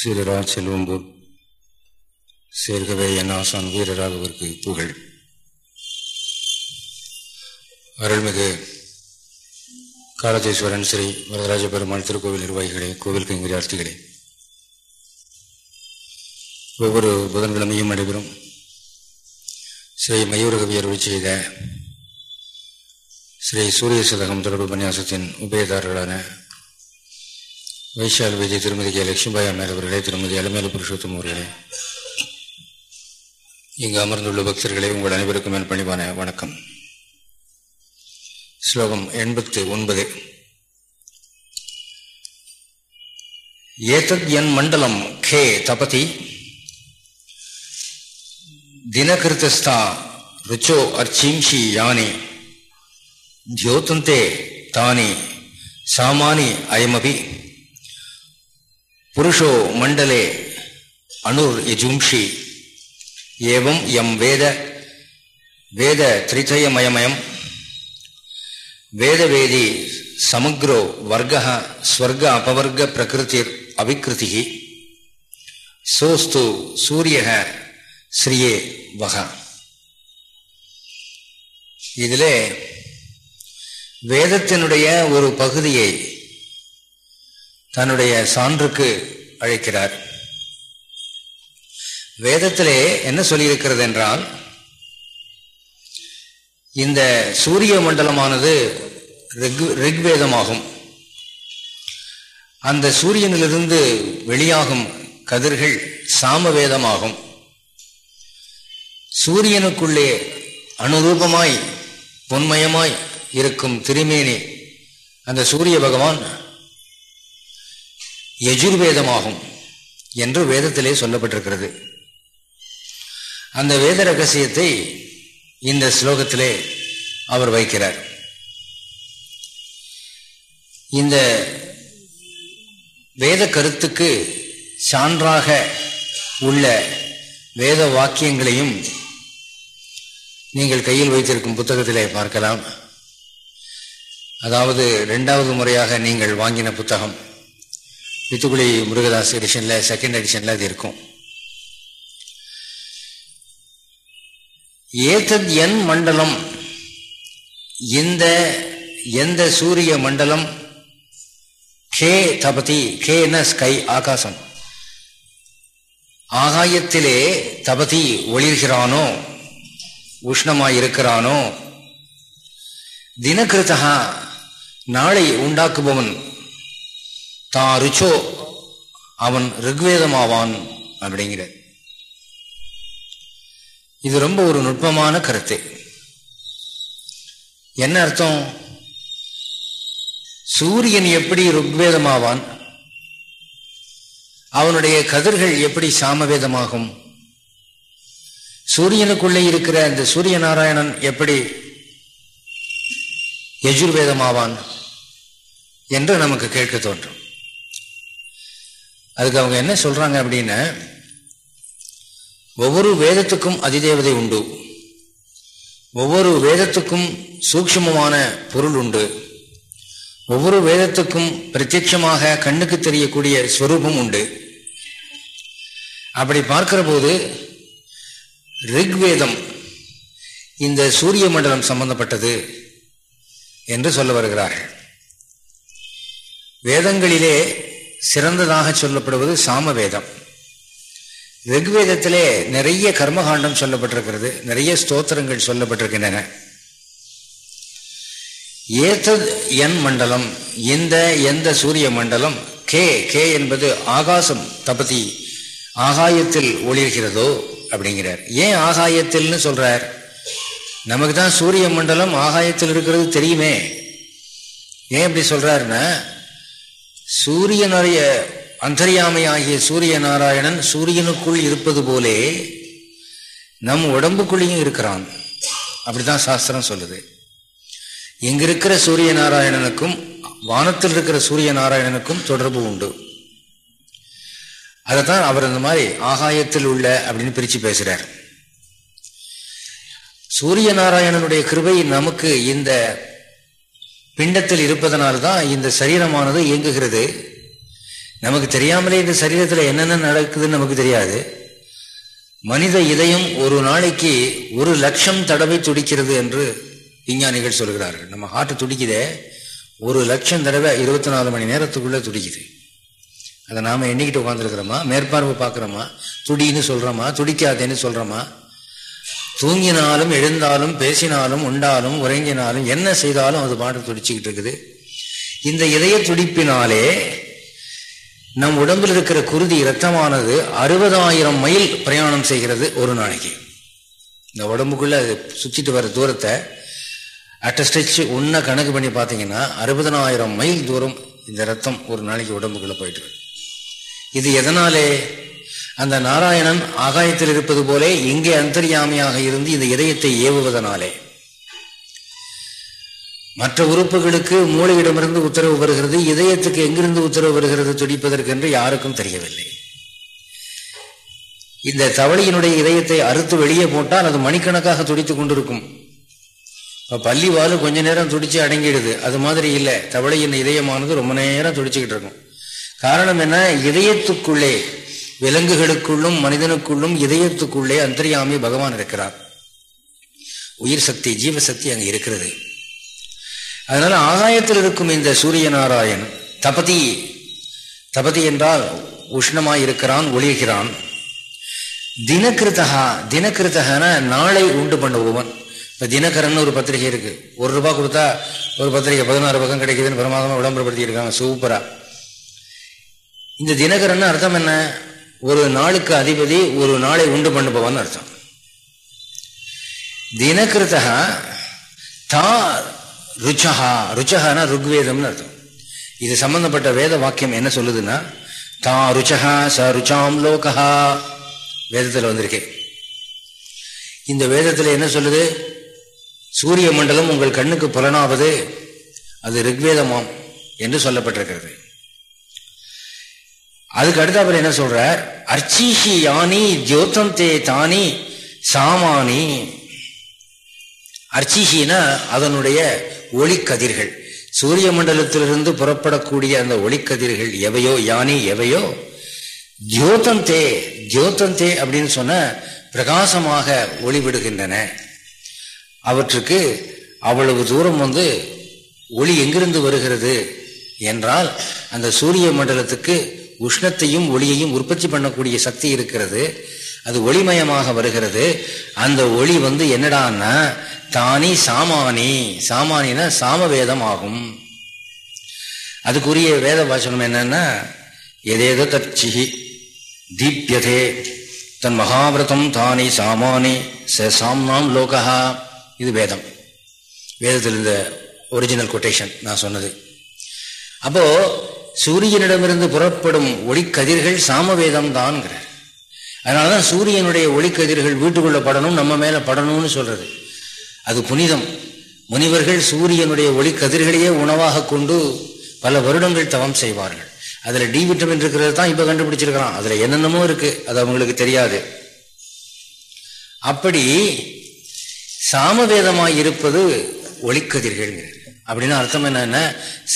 சீரரா செல்வம்பூர் சேர்கவே என் ஆசான் வீரராகவிற்கு புகழ். அருள்மிகு காலதேஸ்வரன் ஸ்ரீ வரதராஜ பெருமாள் திருக்கோவில் நிர்வாகிகளே கோவில் கைங்கரியார்த்திகளே ஒவ்வொரு புதன்கிழமையும் நடைபெறும் ஸ்ரீ மயூரகவியர் செய்த ஸ்ரீ சூரிய சதகம் தொடர்பு உபன்யாசத்தின் உபயதாரர்களான வைஷால் விஜய் திருமதி கே. லட்சுமிபாய் அம்மையார் அவர்களே திருமதி அலமேலு புருஷோத்தம் அவர்களே. இங்கு அமர்ந்துள்ள பக்தர்களே உங்கள் அனைவருக்கும் என் பணிவான வணக்கம். ஸ்லோகம் எண்பத்து ஒன்பது. ஏதத் என் மண்டலம் கே தபதி தினகிருத்தஸ்தா ருச்சோ அர்ச்சீம்ஷி யானி தியோதந்தே தானி சாமானி அயமபி. புருஷோ மண்டலே அணுர் யஜும்ஷி ஏவம் எம் வேத வேத திரிதயமயமயம். வேதவேதி சமக்ரோ வர்க்க ஸ்வர்க அபவர்க பிரகிருதிர் அவிகிருதி சோஸ்து சூரிய ஸ்ரீயே வக இதிலே வேதத்தினுடைய ஒரு பகுதியை தன்னுடைய சான்றுக்கு அழைக்கிறார். வேதத்திலே என்ன சொல்லியிருக்கிறது என்றால் இந்த சூரிய மண்டலமானது ரிக்வேதமாகும். அந்த சூரியனிலிருந்து வெளியாகும் கதிர்கள் சாமவேதமாகும். சூரியனுக்குள்ளே அனுரூபமாய் பொன்மயமாய் இருக்கும் திருமேனி அந்த சூரிய பகவான் யஜுர்வேதமாகும் என்று வேதத்திலே சொல்லப்பட்டிருக்கிறது. அந்த வேத ரகசியத்தை இந்த ஸ்லோகத்திலே அவர் வைக்கிறார். இந்த வேத கருத்துக்கு சான்றாக உள்ள வேத வாக்கியங்களையும் நீங்கள் கையில் வைத்திருக்கும் புத்தகத்திலே பார்க்கலாம். அதாவது ரெண்டாவது முறையாக நீங்கள் வாங்கின புத்தகம். வித்துக்குழி முருகதாஸ் எடிஷன்ல செகண்ட் எடிஷன்ல அது இருக்கும். ஏத்தத் என் மண்டலம் இந்த எந்த சூரிய மண்டலம் கே தபதி கேன ஸ்கை ஆகாசம். ஆகாயத்திலே தபதி ஒளிர்கிறானோ உஷ்ணமாய் இருக்கிறானோ தினகிருத்தகா நாளை உண்டாக்குபவன் தா ருச்சோ அவன் ரிக்வேதமாவான் அப்படிங்கிற. இது ரொம்ப ஒரு நுட்பமான கருத்து. என்ன அர்த்தம்? சூரியன் எப்படி ருக்வேதமாவான்? அவனுடைய கதிர்கள் எப்படி சாமவேதமாகும்? சூரியனுக்குள்ளே இருக்கிற இந்த சூரிய நாராயணன் எப்படி யஜுர்வேதமாவான்? என்று நமக்கு கேட்க தோன்றும். அதுக்கு அவங்க என்ன சொல்றாங்க அப்படின்னா ஒவ்வொரு வேதத்துக்கும் அதிதேவதை உண்டு. ஒவ்வொரு வேதத்துக்கும் சூக்ஷமமான பொருள் உண்டு. ஒவ்வொரு வேதத்துக்கும் பிரத்யட்சமாக கண்ணுக்கு தெரியக்கூடிய ஸ்வரூபம் உண்டு. அப்படி பார்க்கிற போது ரிக்வேதம் இந்த சூரிய மண்டலம் சம்பந்தப்பட்டது என்று சொல்ல வருகிறார்கள். வேதங்களிலே சிறந்ததாக சொல்லப்படுவது சாம வேதம் ரிக்வேதத்திலே நிறைய கர்மகாண்டம் சொல்லப்பட்டிருக்கிறது நிறைய ஸ்தோத்திரங்கள் சொல்லப்பட்டிருக்கின்றன. ஏத்தத் என் மண்டலம் இந்த எந்த சூரிய மண்டலம் கே கே என்பது ஆகாசம் தபதி ஆகாயத்தில் ஒளிர்கிறதோ அப்படிங்கிறார். ஏன் ஆகாயத்தில்னு சொல்றார்? நமக்கு தான் சூரிய மண்டலம் ஆகாயத்தில் இருக்கிறது தெரியுமே. ஏன் இப்படி சொல்றாருன்னா சூரியனுடைய அந்தரியாமை ஆகிய சூரிய நாராயணன் சூரியனுக்குள் இருப்பது போலே நம் உடம்புக்குள்ளேயும் இருக்கிறான். அப்படிதான் சாஸ்திரம் சொல்லுது. இங்க இருக்கிற சூரிய நாராயணனுக்கும் வானத்தில் இருக்கிற சூரிய நாராயணனுக்கும் தொடர்பு உண்டு. அதைத்தான் அவர் இந்த மாதிரி ஆகாயத்தில் உள்ள அப்படின்னு பிரிச்சு பேசுறார். சூரிய நாராயணனுடைய கிருபை நமக்கு இந்த பிண்டத்தில் இருப்பதனால்தான் இந்த சரீரமானது இயங்குகிறது. நமக்கு தெரியாமலே இந்த சரீரத்தில் என்னென்ன நடக்குதுன்னு நமக்கு தெரியாது. மனித இதயம் ஒரு நாளைக்கு ஒரு லட்சம் தடவை துடிக்கிறது என்று விஞ்ஞானிகள் சொல்கிறார்கள். நம்ம ஹார்ட் துடிக்குதே. ஒரு லட்சம் தடவை இருபத்தி நாலு மணி நேரத்துக்குள்ளே துடிக்குது. அதை நாம் எண்ணிக்கிட்டு உட்காந்துருக்கிறோமா மேற்பார்வை பார்க்குறோமா? துடின்னு சொல்கிறோமா துடிக்காதேன்னு சொல்கிறோமா தூங்கினாலும் எழுந்தாலும் பேசினாலும் உண்டாலும் உறங்கினாலும் என்ன செய்தாலும் அது பாட்டு துடிச்சுக்கிட்டு இருக்குது. இந்த இதய துடிப்பினாலே நம் உடம்பில் இருக்கிற குருதி இரத்தமானது அறுபதாயிரம் மைல் பிரயாணம் செய்கிறது ஒரு நாளைக்கு. இந்த உடம்புக்குள்ள அது சுற்றிட்டு வர தூரத்தை அட்ட ஸ்ட்ரெச் ஒன்றை கணக்கு பண்ணி பார்த்தீங்கன்னா அறுபதனாயிரம் மைல் தூரம் இந்த ரத்தம் ஒரு நாளைக்கு உடம்புக்குள்ள போயிட்டு இது எதனாலே? அந்த நாராயணன் ஆகாயத்தில் இருப்பது போலே இங்கே அந்தர்யாமியாக இருந்து இந்த இதயத்தை ஏவுவதனாலே. மற்ற உறுப்புகளுக்கு மூளையிடமிருந்து உத்தரவு வருகிறது இதயத்துக்கு எங்கிருந்து உத்தரவு வருகிறது துடிப்பதற்கென்று யாருக்கும் தெரியவில்லை. இந்த தவளையினுடைய இதயத்தை அறுத்து வெளியே போட்டால் அது மணிக்கணக்காக துடித்துக் கொண்டிருக்கும். பள்ளி வாலு கொஞ்ச நேரம் துடிச்சு அடங்கிடுது. அது மாதிரி இல்லை. தவளையின் இதயமானது ரொம்ப நேரம் துடிச்சுக்கிட்டு இருக்கும். காரணம் என்ன? இதயத்துக்குள்ளே விலங்குகளுக்குள்ளும் மனிதனுக்குள்ளும் இதயத்துக்குள்ளே அந்தரியாமி பகவான் இருக்கிறார். உயிர் சக்தி ஜீவசக்தி அங்கே இருக்கிறது. அதனால ஆகாயத்தில் இருக்கும் இந்த சூரிய நாராயண் தபதி தபதி என்றால் உஷ்ணமாய் இருக்கிறான் ஒளிகிறான் தினகிருத்தகா தினகிருத்தகன நாளை உண்டு பண்ணுபவன் இப்போ தினகரன் ஒரு பத்திரிகை இருக்கு. ஒரு ரூபா கொடுத்தா ஒரு பத்திரிகை பதினாறு பக்கம் கிடைக்குதுன்னு பிரமாதமாக விளம்பரப்படுத்தி இருக்காங்க சூப்பரா. இந்த தினகரன் அர்த்தம் என்ன? ஒரு நாளுக்கு அதிபதி ஒரு நாளை உண்டு பண்ணுபவன் அர்த்தம். தினகிருத்தகா தா ருச்சகா ருச்சகானா ருக்வேதம்னு அர்த்தம். இது சம்பந்தப்பட்ட வேத வாக்கியம் என்ன சொல்லுதுன்னா தா ருச்சகா ச ருச்சாம் லோகா வேதத்தில் வந்திருக்கேன் இந்த வேதத்தில் என்ன சொல்லுது? சூரிய மண்டலம் உங்கள் கண்ணுக்கு புலனாவது அது ரிக்வேதமாம் என்று சொல்லப்பட்டிருக்கிறது. அதுக்கு அடுத்தாப்புல என்ன சொல்றார்? அர்ச்சிஷி யானி ஜோத்தந்தே தானி சாமானி. அர்ச்சிஷினா அதனுடைய ஒளிக்கதிர்கள். சூரிய மண்டலத்திலிருந்து புறப்படக்கூடிய அந்த ஒளிக்கதிர்கள் எவையோ யானி எவையோ ஜோதந்தே ஜோதந்தே அப்படின்னு சொன்ன பிரகாசமாக ஒளிவிடுகின்றன. அவற்றுக்கு அவ்வளவு தூரம் வந்து ஒளி எங்கிருந்து வருகிறது? என்றால் அந்த சூரிய மண்டலத்துக்கு உஷ்ணத்தையும் ஒளியையும் உற்பத்தி பண்ணக்கூடிய சக்தி இருக்கிறது. அது ஒளிமயமாக வருகிறது. அந்த ஒளி வந்து என்னடான்னா தானி சாமானி. சாமானின சாமவேதம் ஆகும். அதுக்குரிய வேத வாசனம் என்னன்னா எதேதோ தற்சிகி தீப்யதே. தன் மகாவிரதம் தானி சாமானி ச சாம்னாம் லோகா இது வேதம். வேதத்தில் இந்த ஒரிஜினல் கொட்டேஷன் நான் சொன்னது. அப்போ சூரியனிடமிருந்து புறப்படும் ஒளிக்கதிர்கள் சாமவேதம் தான்ங்கிறார் அதனாலதான் சூரியனுடைய ஒளிக்கதிர்கள் வீட்டுக்குள்ள படணும் நம்ம மேல படணும்னு சொல்றது. அது புனிதம். முனிவர்கள் சூரியனுடைய ஒளிக்கதிர்களையே உணவாக கொண்டு பல வருடங்கள் தவம் செய்வார்கள். அதுல டி விட்டமின் இருக்கிறது தான் இப்ப கண்டுபிடிச்சிருக்கிறான். அதுல என்னென்னமோ இருக்கு அது அவங்களுக்கு தெரியாது. அப்படி சாமவேதமாய் இருப்பது ஒளிக்கதிர்கள் அப்படின்னு அர்த்தம் என்னன்னா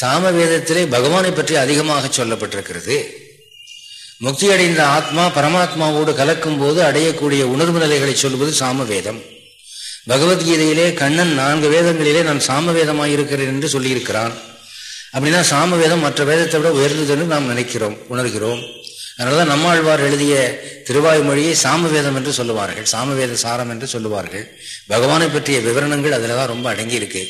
சாமவேதத்திலே பகவானை பற்றி அதிகமாக சொல்லப்பட்டிருக்கிறது. முக்தி அடைந்த ஆத்மா பரமாத்மாவோடு கலக்கும் போது அடையக்கூடிய உணர்வு நிலைகளை சொல்வது சாம வேதம் பகவத்கீதையிலே கண்ணன் நான்கு வேதங்களிலே நான் சாமவேதமாக இருக்கிறேன் என்று சொல்லியிருக்கிறான். அப்படின்னா சாமவேதம் மற்ற வேதத்தை விட உயர்ந்தது என்று நாம் நினைக்கிறோம் உணர்கிறோம். அதனாலதான் நம்மாழ்வார் எழுதிய திருவாய்மொழியை சாமவேதம் என்று சொல்லுவார்கள் சாமவேத சாரம் என்று சொல்லுவார்கள். பகவானை பற்றிய விவரணங்கள் அதில் தான் ரொம்ப அடங்கியிருக்கு.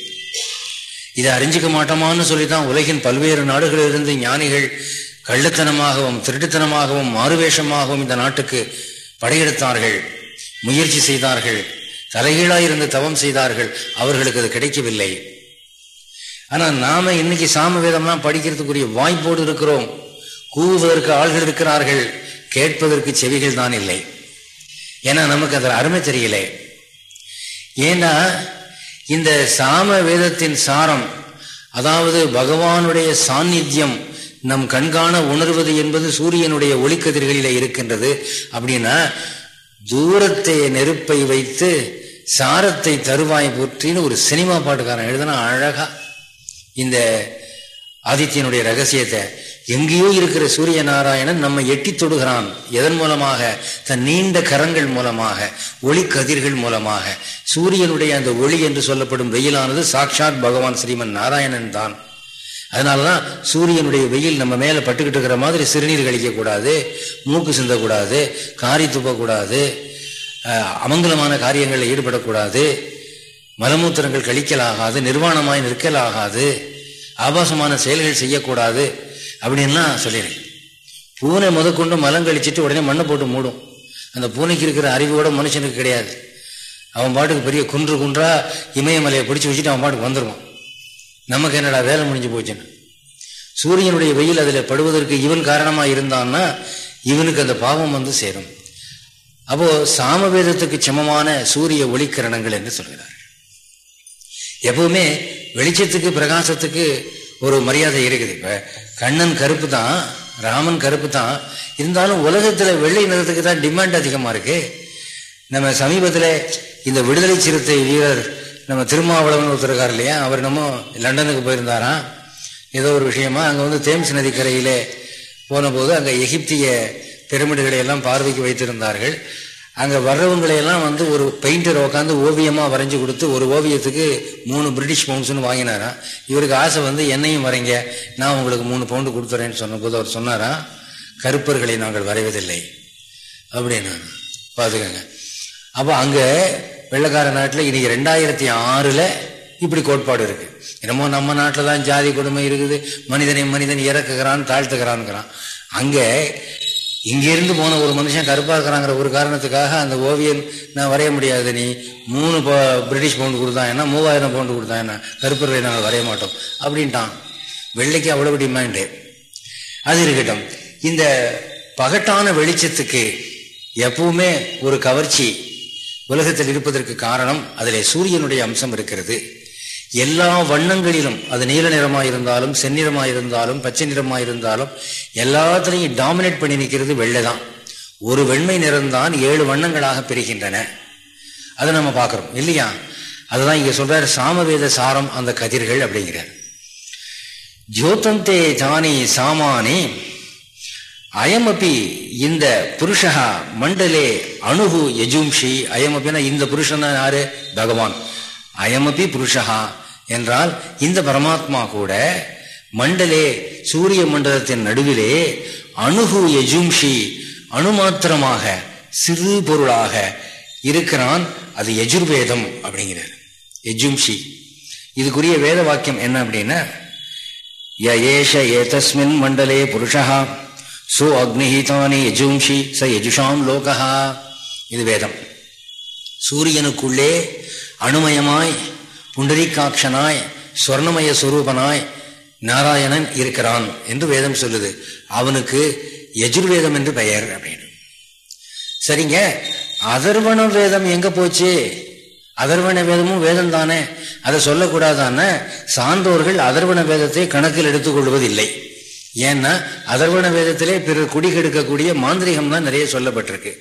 இதை அறிஞ்சிக்க மாட்டோமான்னு சொல்லித்தான் உலகின் பல்வேறு நாடுகளிலிருந்து ஞானிகள் கள்ளத்தனமாகவும் திருட்டுத்தனமாகவும் மாறுவேஷமாகவும் இந்த நாட்டுக்கு படையெடுத்தார்கள். முயற்சி செய்தார்கள். தலைகீழாயிருந்து தவம் செய்தார்கள். அவர்களுக்கு அது கிடைக்கவில்லை. ஆனால் நாம இன்னைக்கு சாம வேதம்லாம் படிக்கிறதுக்குரிய வாய்ப்போடு இருக்கிறோம். கூவுவதற்கு ஆள்கள் இருக்கிறார்கள். கேட்பதற்கு செவிகள் தான் இல்லை. ஏன்னா நமக்கு அதில் அருமை தெரியலை. ஏன்னா இந்த சாம வேதத்தின் சாரம் அதாவது பகவானுடைய சாநித்தியம் நம் கண்காண உணர்வது என்பது சூரியனுடைய ஒளிக்கதிர்களில இருக்கின்றது. அப்படின்னா தூரத்தை நெருப்பை வைத்து சாரத்தை தருவாய் போற்றின்னு ஒரு சினிமா பாட்டுக்காரன் எழுதுனா அழகா இந்த ஆதித்யனுடைய ரகசியத்தை எங்கேயோ இருக்கிற சூரிய நாராயணன் நம்ம எட்டி தொடுகிறான். எதன் மூலமாக? தன் நீண்ட கரங்கள் மூலமாக ஒளி கதிர்கள் மூலமாக. சூரியனுடைய அந்த ஒளி என்று சொல்லப்படும் வெயிலானது சாட்சாத் பகவான் ஸ்ரீமன் நாராயணன் தான். அதனாலதான் சூரியனுடைய வெயில் நம்ம மேல பட்டுக்கிட்டு இருக்கிற மாதிரி சிறுநீர் கழிக்கக்கூடாது மூக்கு சிந்தக்கூடாது காரி துப்பக்கூடாது அமங்கலமான காரியங்களில் ஈடுபடக்கூடாது மலமூத்திரங்கள் கழிக்கலாகாது நிர்வாணமாய் நிற்கலாகாது ஆபாசமான செயல்கள் செய்யக்கூடாது. அப்படின்லாம் சொல்லிடுறேன். பூனை முதற்கொண்டு மலம் கழிச்சிட்டு உடனே மண்ணை போட்டு மூடும். அந்த பூனைக்கு இருக்கிற அறிவோட மனுஷனுக்கு கிடையாது. அவன் பாட்டுக்கு பெரிய குன்று குன்றா இமயமலையை பிடிச்சி வச்சுட்டு அவன் பாட்டுக்கு வந்துடுவான் நமக்கு என்னடா வேலை முடிஞ்சு போச்சுன்னு. சூரியனுடைய வெயில் அதில் படுவதற்கு இவன் காரணமாக இருந்தான்னா இவனுக்கு அந்த பாவம் வந்து சேரும். அப்போ சாமவேதத்துக்கு சமமான சூரிய ஒளிக்கிரணங்கள் என்று சொல்கிறார் எப்பவுமே வெளிச்சத்துக்கு பிரகாசத்துக்கு ஒரு மரியாதை இருக்குது இப்போ. கண்ணன் கருப்பு தான் ராமன் கருப்பு தான். இருந்தாலும் உலகத்தில் வெள்ளை நிறத்துக்கு தான் டிமாண்ட் அதிகமாக இருக்கு. நம்ம சமீபத்தில் இந்த விடுதலை சிறுத்தை வீரர் நம்ம திருமாவளவன் ஒருத்தருக்கார் இல்லையா? அவர் நம்ம லண்டனுக்கு போயிருந்தாராம். ஏதோ ஒரு விஷயமா அங்கே வந்து தேம்ஸ் நதிக்கரையிலே போனபோது அங்கே எகிப்திய பிரமிடுகளை எல்லாம் பார்வைக்கு வைத்திருந்தார்கள். அங்கே வர்றவங்களையெல்லாம் வந்து ஒரு பெயிண்டர் உட்காந்து ஓவியமாக வரைஞ்சி கொடுத்து ஒரு ஓவியத்துக்கு மூணு பிரிட்டிஷ் பவுண்ட்ஸ்னு வாங்கினாராம். இவருக்கு ஆசை வந்து என்னையும் வரைங்க நான் உங்களுக்கு மூணு பவுண்டு கொடுத்துறேன்னு சொன்னபோது அவர் சொன்னாராம் கருப்பர்களை நாங்கள் வரைவதில்லை. அப்படின்னு. பார்த்துக்கோங்க. அப்போ அங்கே வெள்ளக்கார நாட்டில் இன்னைக்கு ரெண்டாயிரத்தி ஆறில் இப்படி கோட்பாடு இருக்குது என்னமோ நம்ம நாட்டில் தான் ஜாதி கொடுமை இருக்குது மனிதனை மனிதன் இறக்குகிறான் தாழ்த்துக்கிறான்ங்கிறான் அங்கே இங்கிருந்து போன ஒரு மனுஷன் கருப்பாக இருக்கிறாங்கிற ஒரு காரணத்துக்காக அந்த ஓவியம் நான் வரைய முடியாது நீ மூணு பிரிட்டிஷ் பவுண்டு கொடுத்தா என்ன மூவாயிரம் பவுண்டு கொடுத்தா என்ன கருப்பர்களை நாங்கள் வரைய மாட்டோம் அப்படின்ட்டான். வெள்ளைக்கு அவ்வளோ டிமாண்டு அது இருக்கட்டும். இந்த பகட்டான வெளிச்சத்துக்கு எப்பவுமே ஒரு கவர்ச்சி உலகத்தில் இருப்பதற்கு காரணம் அதில் சூரியனுடைய அம்சம் இருக்கிறது. எல்லா வண்ணங்களிலும் அது நீல நிறமாக இருந்தாலும் செந்நிறமாக இருந்தாலும் பச்சை நிறமாக இருந்தாலும் எல்லாத்திலையும் டாமினேட் பண்ணி நிற்கிறது வெள்ளை தான். ஒரு வெண்மை நிறம்தான் ஏழு வண்ணங்களாக பிரிகின்றன. அதை நம்ம பார்க்குறோம் இல்லையா? அதுதான் இங்க சொல்றாரு சாமவேத சாரம் அந்த கதிர்கள் அப்படிங்கிறார். ஜோதந்தே ஜானி சாமானி அயமபி இந்த புருஷா மண்டலே அணுகு யஜும்ஷி. அயமபினா இந்த புருஷன் யாரு? பகவான். அயமபி புருஷகா என்றால் இந்த பரமாத்மா கூட மண்டலே சூரிய மண்டலத்தின் நடுவிலே அணுகு யஜும்ஷி அணுமாத்திரமாக சிறு பொருளாக இருக்கிறான். அது யஜுர்வேதம் அப்படிங்கிறார். யஜும்ஷி. இதுக்குரிய வேத வாக்கியம் என்ன அப்படின்னா ஏஷ ஏதஸ்மின் மண்டலே புருஷா சோ அக்னிஹிதானி யஜும்ஷி ச யஜுஷாம் லோகா இது வேதம். சூரியனுக்குள்ளே அணுமயமாய் புண்டரிகாட்சனாய் சொர்ணமய சுரூபனாய் நாராயணன் இருக்கிறான் என்று வேதம் சொல்லுது. அவனுக்கு எஜுர்வேதம் என்று பெயர் அப்படின்னு. சரிங்க. அதர்வண வேதம் எங்க போச்சு? அதர்வண வேதமும் வேதம் தானே. அதை சொல்லக்கூடாதான? சான்றோர்கள் அதர்வண வேதத்தை கணக்கில் எடுத்துக்கொள்வதில்லை. ஏன்னா அதர்வண வேதத்திலே பிறர் குடி கெடுக்கக்கூடிய மாந்திரிகம் தான் நிறைய சொல்லப்பட்டிருக்கு.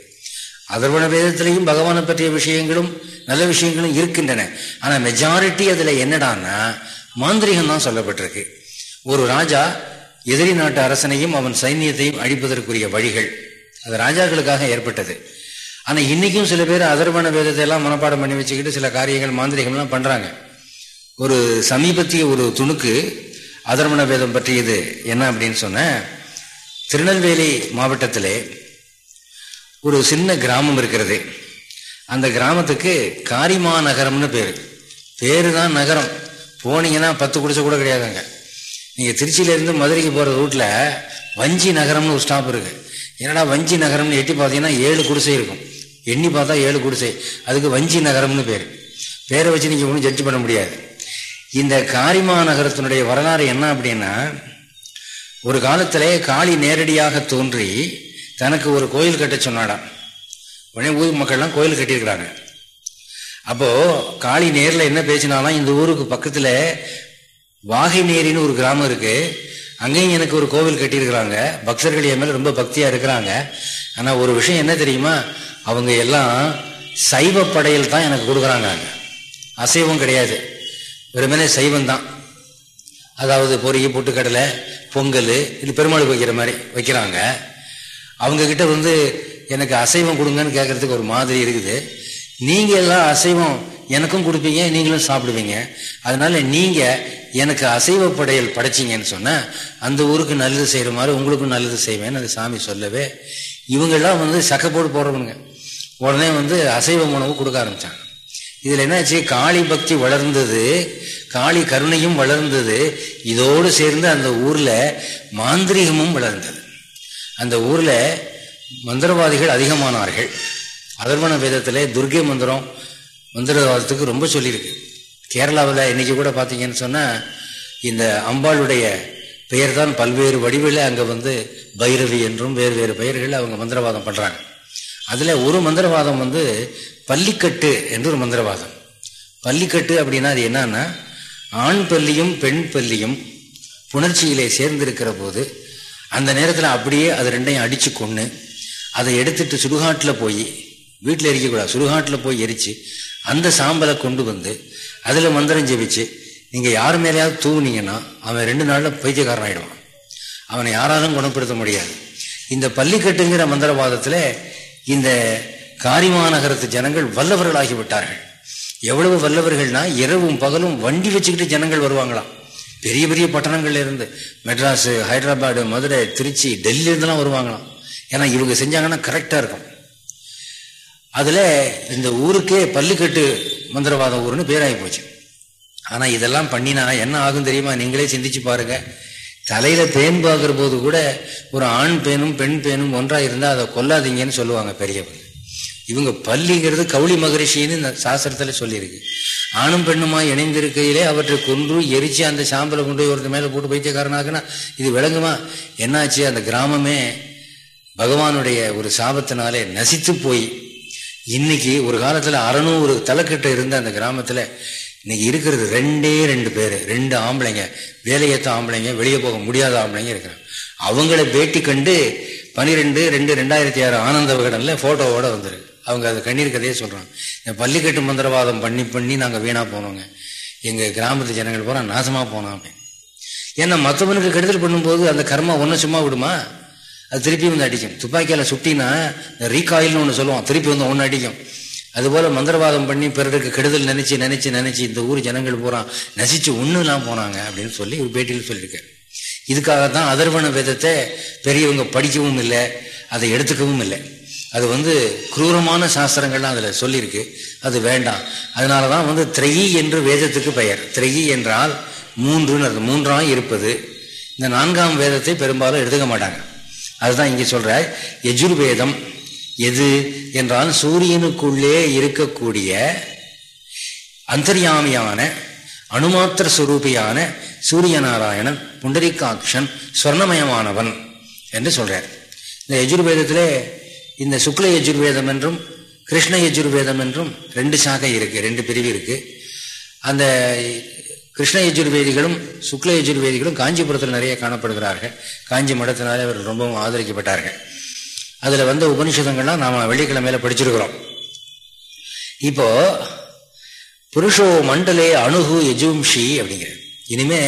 அதர்வண வேதத்திலையும் பகவானை பற்றிய விஷயங்களும் நல்ல விஷயங்களும் இருக்கின்றன. ஆனால் மெஜாரிட்டி அதில் என்னடான்னா மாந்திரிகம் தான் சொல்லப்பட்டிருக்கு. ஒரு ராஜா எதிரி நாட்டு அரசனையும் அவன் சைன்யத்தையும் அழிப்பதற்குரிய வழிகள் அது ராஜாக்களுக்காக ஏற்பட்டது. ஆனால் இன்னைக்கும் சில பேர் அதர்வண வேதத்தை எல்லாம் மனப்பாடம் பண்ணி வச்சுக்கிட்டு சில காரியங்கள் மாந்திரிகம்லாம் பண்ணுறாங்க ஒரு சமீபத்திய ஒரு துணுக்கு அதர்மண வேதம் பற்றியது என்ன அப்படின்னு சொன்ன திருநெல்வேலி மாவட்டத்திலே ஒரு சின்ன கிராமம் இருக்கிறது. அந்த கிராமத்துக்கு காரிமா நகரம்னு பேர். பேரு தான் நகரம். போனீங்கன்னா பத்து குடிசை கூட கிடையாதுங்க நீங்கள் திருச்சியிலேருந்து மதுரைக்கு போகிற ரூட்டில் வஞ்சி நகரம்னு ஒரு ஸ்டாப் இருக்குது என்னடா வஞ்சி நகரம்னு எட்டி பார்த்தீங்கன்னா ஏழு குடிசை இருக்கும். எண்ணி பார்த்தா ஏழு குடிசை. அதுக்கு வஞ்சி நகரம்னு பேர். பேரை வச்சு நீங்கள் ஒன்றும் ஜட்ஜ் பண்ண முடியாது. இந்த காரிமா நகரத்தினுடைய வரலாறு என்ன அப்படின்னா ஒரு காலத்திலே காளி நேரடியாக தோன்றி தனக்கு ஒரு கோயில் கட்ட சொன்னாடாம் உடனே ஊர் மக்கள்லாம் கோயில் கட்டியிருக்கிறாங்க. அப்போ காளி நேரில் என்ன பேசினாலும் இந்த ஊருக்கு பக்கத்தில் வாகைநேரின்னு ஒரு கிராமம் இருக்கு. அங்கேயும் எனக்கு ஒரு கோவில் கட்டியிருக்கிறாங்க. பக்தர்கள் என் மேலே ரொம்ப பக்தியாக இருக்கிறாங்க. ஆனால் ஒரு விஷயம் என்ன தெரியுமா? அவங்க எல்லாம் சைவ படையல் தான் எனக்கு கொடுக்குறாங்க அசைவம் கிடையாது. வெறுமனே சைவம் தான். அதாவது பொறி பொட்டுக்கடலை பொங்கல் இது பெருமாளுக்கு வைக்கிற மாதிரி வைக்கிறாங்க. அவங்கக்கிட்ட வந்து எனக்கு அசைவம் கொடுங்கன்னு கேட்கறதுக்கு ஒரு மாதிரி இருக்குது. நீங்கள் எல்லாம் அசைவம் எனக்கும் கொடுப்பீங்க நீங்களும் சாப்பிடுவீங்க. அதனால நீங்கள் எனக்கு அசைவ படையல் படைச்சிங்கன்னு சொன்னால் அந்த ஊருக்கு நல்லது செய்கிற மாதிரி உங்களுக்கும் நல்லது செய்வேன்னு அந்த சாமி சொல்லவே இவங்கெல்லாம் வந்து சக்கப்போடு போடுறவனுங்க உடனே வந்து அசைவ உணவு கொடுக்க ஆரம்பித்தாங்க இதில் என்னாச்சு? காளி பக்தி வளர்ந்தது காளி கருணையும் வளர்ந்தது. இதோடு சேர்ந்து அந்த ஊரில் மாந்திரிகமும் வளர்ந்தது. அந்த ஊரில் மந்திரவாதிகள் அதிகமானார்கள். அதர்வன வேதத்தில் துர்கை மந்திரம் மந்திரவாதத்துக்கு ரொம்ப சொல்லியிருக்கு. கேரளாவில் இன்றைக்கி கூட பார்த்தீங்கன்னு சொன்னால் இந்த அம்பாளுடைய பெயர் தான் பல்வேறு வடிவில் அங்கே வந்து பைரவி என்றும் வேறு வேறு பெயர்கள் அவங்க மந்திரவாதம் பண்ணுறாங்க அதில் ஒரு மந்திரவாதம் வந்து பள்ளிக்கட்டு என்று ஒரு மந்திரவாதம். பள்ளிக்கட்டு அப்படின்னா அது என்னன்னா ஆண் பள்ளியும் பெண் பள்ளியும் புணர்ச்சியிலே சேர்ந்திருக்கிற போது அந்த நேரத்தில் அப்படியே அது ரெண்டையும் அடித்து கொண்டு அதை எடுத்துட்டு சுடுகாட்டில் போய் வீட்டில் எரிக்கக்கூடாது சுடுகாட்டில் போய் எரித்து அந்த சாம்பலை கொண்டு வந்து அதில் மந்திரம் ஜெபிச்சு நீங்கள் யார் மேலேயாவது தூவுனீங்கன்னா அவன் ரெண்டு நாளில் பைத்தியக்காரன் ஆகிடுவான் அவனை யாராலும் குணப்படுத்த முடியாது. இந்த பள்ளிக்கட்டுங்கிற மந்திரவாதத்தில் இந்த காரிமாநகரத்து ஜனங்கள் வல்லவர்களாகி விட்டார்கள். எவ்வளவு வல்லவர்கள்னா இரவும் பகலும் வண்டி வச்சுக்கிட்டு ஜனங்கள் வருவாங்களாம். பெரிய பெரிய பட்டணங்கள்ல இருந்து மெட்ராஸ் ஹைதராபாடு மதுரை திருச்சி டெல்லி இருந்தெல்லாம் வருவாங்களாம். ஏன்னா இவங்க செஞ்சாங்கன்னா கரெக்டாக இருக்கும். அதில் இந்த ஊருக்கே பள்ளிக்கட்டு மந்திரவாத ஊருன்னு பேராகி போச்சு. ஆனால் இதெல்லாம் பண்ணினா என்ன ஆகும் தெரியுமா? நீங்களே சிந்திச்சு பாருங்க. தலையில தேன் பார்க்குற போது கூட ஒரு ஆண் பேனும் பெண் பேனும் ஒன்றாக இருந்தால் அதை கொல்லாதீங்கன்னு சொல்லுவாங்க பெரியவங்க. இவங்க பள்ளிங்கிறது கவுளி மகரிஷின்னு இந்த சாஸ்திரத்தில் சொல்லியிருக்கு. ஆணும் பெண்ணுமா இணைந்திருக்கையிலே அவற்றை கொன்று எரிச்சு அந்த சாம்பலை கொண்டு போய் ஒருத்தர் மேலே போட்டு பைத்தியக்காரனாக்குனா இது விளங்குமா? என்னாச்சு? அந்த கிராமமே பகவானுடைய ஒரு சாபத்தினாலே நசித்து போய் இன்னைக்கு ஒரு காலத்துல அறநூறு தலைக்கட்டு இருந்த அந்த கிராமத்துல இன்னைக்கு இருக்கிறது ரெண்டே ரெண்டு பேர் ரெண்டு ஆம்பளைங்க. வேலையேற்ற ஆம்பளைங்க வெளியே போக முடியாத ஆம்பளைங்க இருக்கிறாங்க. அவங்கள பேட்டி கண்டு பனிரெண்டு ரெண்டு ரெண்டாயிரத்தி ஆறு ஆனந்த விகடனில் ஃபோட்டோவோட வந்திருக்கு. அவங்க அது கண்ணீர் கதையே சொல்கிறாங்க இந்த பள்ளிக்கட்டு மந்திரவாதம் பண்ணி பண்ணி நாங்கள் வீணாக போனோங்க. எங்கள் கிராமத்து ஜனங்கள் பூரா நாசமாக போனோம் அப்படின்னு ஏன்னா மற்றவனுக்கு கெடுதல் பண்ணும்போது அந்த கர்மா ஒன்றும் சும்மா விடுமா? அது திருப்பி வந்து அடிக்கும். துப்பாக்கியால் சுட்டினா ரீகாயில்னு ஒன்று சொல்லுவோம் திருப்பி வந்து ஒன்று அடிக்கும். அதுபோல் மந்திரவாதம் பண்ணி பிறருக்கு கெடுதல் நினச்சி நினச்சி நினச்சி இந்த ஊர் ஜனங்கள் பூரா நசிச்சு ஒன்றுலாம் போனாங்க அப்படின்னு சொல்லி ஒரு பேட்டியில் சொல்லியிருக்காரு. இதுக்காகத்தான் அதர்வன வேதத்தை பெரியவங்க படிக்கவும் இல்லை அதை எடுத்துக்கவும் இல்லை. அது வந்து குரூரமான சாஸ்திரங்கள்லாம் அதில் சொல்லியிருக்கு. அது வேண்டாம். அதனால தான் வந்து திரையி என்று வேதத்துக்கு பெயர். திரையி என்றால் மூன்றுன்னு அது மூன்றாம் இருப்பது. இந்த நான்காம் வேதத்தை பெரும்பாலும் எடுத்துக்க மாட்டாங்க. அதுதான் இங்கே சொல்கிற எஜுர்வேதம் எது என்றால் சூரியனுக்குள்ளே இருக்கக்கூடிய அந்தர்யாமியான அணுமாத்திர சுரூபியான சூரிய நாராயணன் புண்டரிகாட்சன் ஸ்வர்ணமயமானவன் என்று சொல்கிறார் இந்த யஜுர்வேதத்திலே இந்த சுக்ல யஜுர்வேதம் என்றும் கிருஷ்ண யஜுர்வேதம் என்றும் ரெண்டு சாகை இருக்கு ரெண்டு பிரிவு இருக்கு. அந்த கிருஷ்ண யஜுர்வேதிகளும் சுக்ல யஜுர்வேதிகளும் காஞ்சிபுரத்தில் நிறைய காணப்படுகிறார்கள். காஞ்சி மடத்தினாலே அவர் ரொம்பவும் ஆதரிக்கப்பட்டார்கள். அதில் வந்த உபனிஷதங்கள்லாம் நாம் வெள்ளிக்கிழமையில படிச்சிருக்கிறோம். இப்போ புருஷோ மண்டலே அணுகு யஜும்ஷி அப்படிங்கிற இனிமே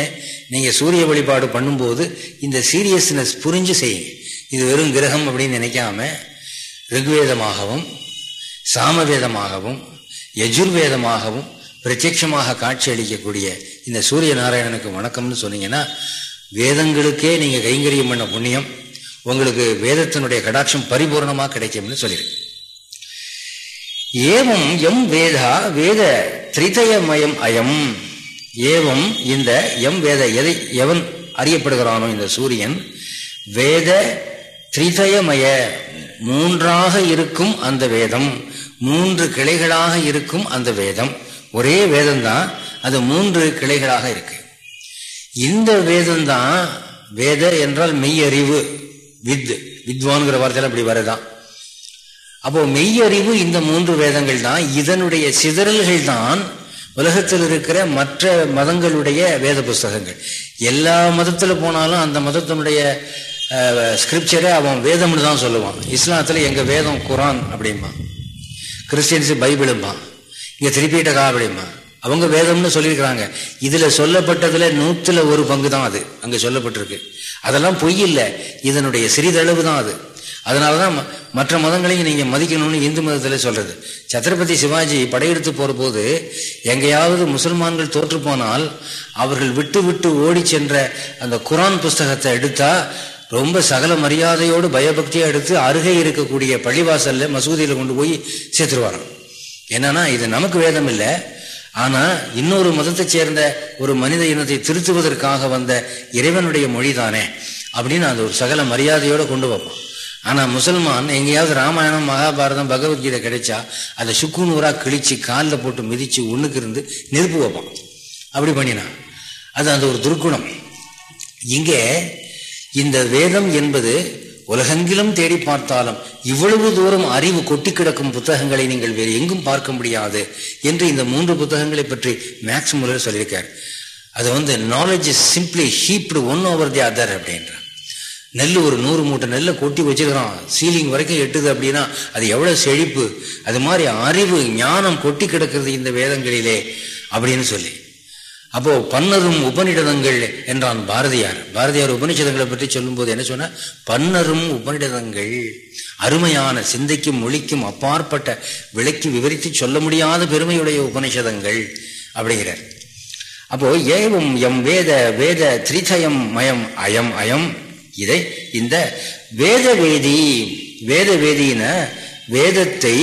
நீங்க சூரிய வழிபாடு பண்ணும்போது இந்த சீரியஸ்னஸ் புரிஞ்சு செய்யுங்க. இது வெறும் கிரகம் அப்படின்னு நினைக்காம ரிக்வேதமாகவும் சாமவேதமாகவும் யஜுர்வேதமாகவும் பிரத்யட்சமாக காட்சி அளிக்கக்கூடிய இந்த சூரிய நாராயணனுக்கு வணக்கம்னு சொன்னீங்கன்னா வேதங்களுக்கே நீங்க கைங்கரியம் பண்ண புண்ணியம் உங்களுக்கு வேதத்தினுடைய கடாட்சம் பரிபூர்ணமாக கிடைக்கும்னு சொல்லியிருக்கு ஏவம் எம் வேதா வேத திரிதயமயம் அயம். ஏவம் இந்த எம் வேத எதை எவன் அறியப்படுகிறானோ இந்த சூரியன் வேத திரிதயமய மூன்றாக இருக்கும் அந்த வேதம் மூன்று கிளைகளாக இருக்கும் அந்த வேதம். ஒரே வேதம் தான் அது மூன்று கிளைகளாக இருக்கு. இந்த வேதம் தான் வேத என்றால் மெய்யறிவு வித் வித்வான்கிற வார்த்தையில அப்படி வரதான். அப்போ மெய்யறிவு இந்த மூன்று வேதங்கள் தான் இதனுடைய சிதறல்கள் தான் உலகத்தில் இருக்கிற மற்ற மதங்களுடைய வேத புஸ்தகங்கள். எல்லா மதத்தில் போனாலும் அந்த மதத்தினுடைய ஸ்கிரிப்சரே அவன் வேதம்னு தான் சொல்லுவான். இஸ்லாத்தில் எங்கள் வேதம் குரான் அப்படிம்பா கிறிஸ்டியன்ஸு பைபிளும்பா இங்கே திரிபீட்டகா அப்படிம்பா அவங்க வேதம்னு சொல்லியிருக்கிறாங்க. இதில் சொல்லப்பட்டதில் நூற்றில் ஒரு பங்கு தான் அது. அங்கே சொல்லப்பட்டிருக்கு. அதெல்லாம் பொய் இல்லை. இதனுடைய சிறிதளவு தான் அது. அதனாலதான் மற்ற மதங்களையும் நீங்கள் மதிக்கணும்னு இந்து மதத்தில் சொல்கிறது சத்ரபதி சிவாஜி படையெடுத்து போகிற போது எங்கேயாவது முசல்மான்கள் தோற்று போனால் அவர்கள் விட்டு விட்டு ஓடி சென்ற அந்த குரான் புஸ்தகத்தை எடுத்தால் ரொம்ப சகல மரியாதையோடு பயபக்தியாக எடுத்து அருகே இருக்கக்கூடிய பள்ளிவாசலில் மசூதியில் கொண்டு போய் சேர்த்துருவாராம். என்னன்னா இது நமக்கு வேதம் இல்லை. ஆனால் இன்னொரு மதத்தை சேர்ந்த ஒரு மனித இனத்தை திருத்துவதற்காக வந்த இறைவனுடைய மொழி தானே அப்படின்னு அந்த ஒரு சகல மரியாதையோடு கொண்டு வைப்போம். ஆனால் முசல்மான் எங்கேயாவது ராமாயணம் மகாபாரதம் பகவத்கீதை கிடைச்சா அதை சுக்கு நூறாக கிழிச்சு காலில் போட்டு மிதித்து ஒன்றுக்கு இருந்து நெருப்பு வைப்பான். அப்படி பண்ணினான் அது அந்த ஒரு துர்க்குணம். இங்கே இந்த வேதம் என்பது உலகெங்கிலும் தேடி பார்த்தாலும் இவ்வளவு தூரம் அறிவு கொட்டி கிடக்கும் புத்தகங்களை நீங்கள் வேறு எங்கும் பார்க்க முடியாது என்று இந்த மூன்று புத்தகங்களை பற்றி மேக்ஸ் முல்லர் சொல்லியிருக்கார். அது வந்து knowledge is simply heaped one over the other அப்படின்ற நெல் ஒரு நூறு மூட்டை நெல்லை கொட்டி வச்சிருக்கிறான். சீலிங் வரைக்கும் எட்டுது அப்படின்னா அது எவ்வளோ செழிப்பு? அது மாதிரி அறிவு ஞானம் கொட்டி கிடக்கிறது இந்த வேதங்களிலே அப்படின்னு சொல்லி. அப்போ பன்னரும் உபநிடதங்கள் என்றான் பாரதியார். பாரதியார் உபனிஷதங்களை பற்றி சொல்லும்போது என்ன சொன்ன பன்னரும் உபநிடதங்கள் அருமையான சிந்தைக்கும் மொழிக்கும் அப்பாற்பட்ட விளக்கி விவரித்து சொல்ல முடியாத பெருமையுடைய உபனிஷதங்கள் அப்படிங்கிறார். அப்போ ஏவம் எம் வேத வேத திரிதயம் மயம் அயம் அயம். இதை இந்த வேத வேதி வேத வேதியின வேதத்தை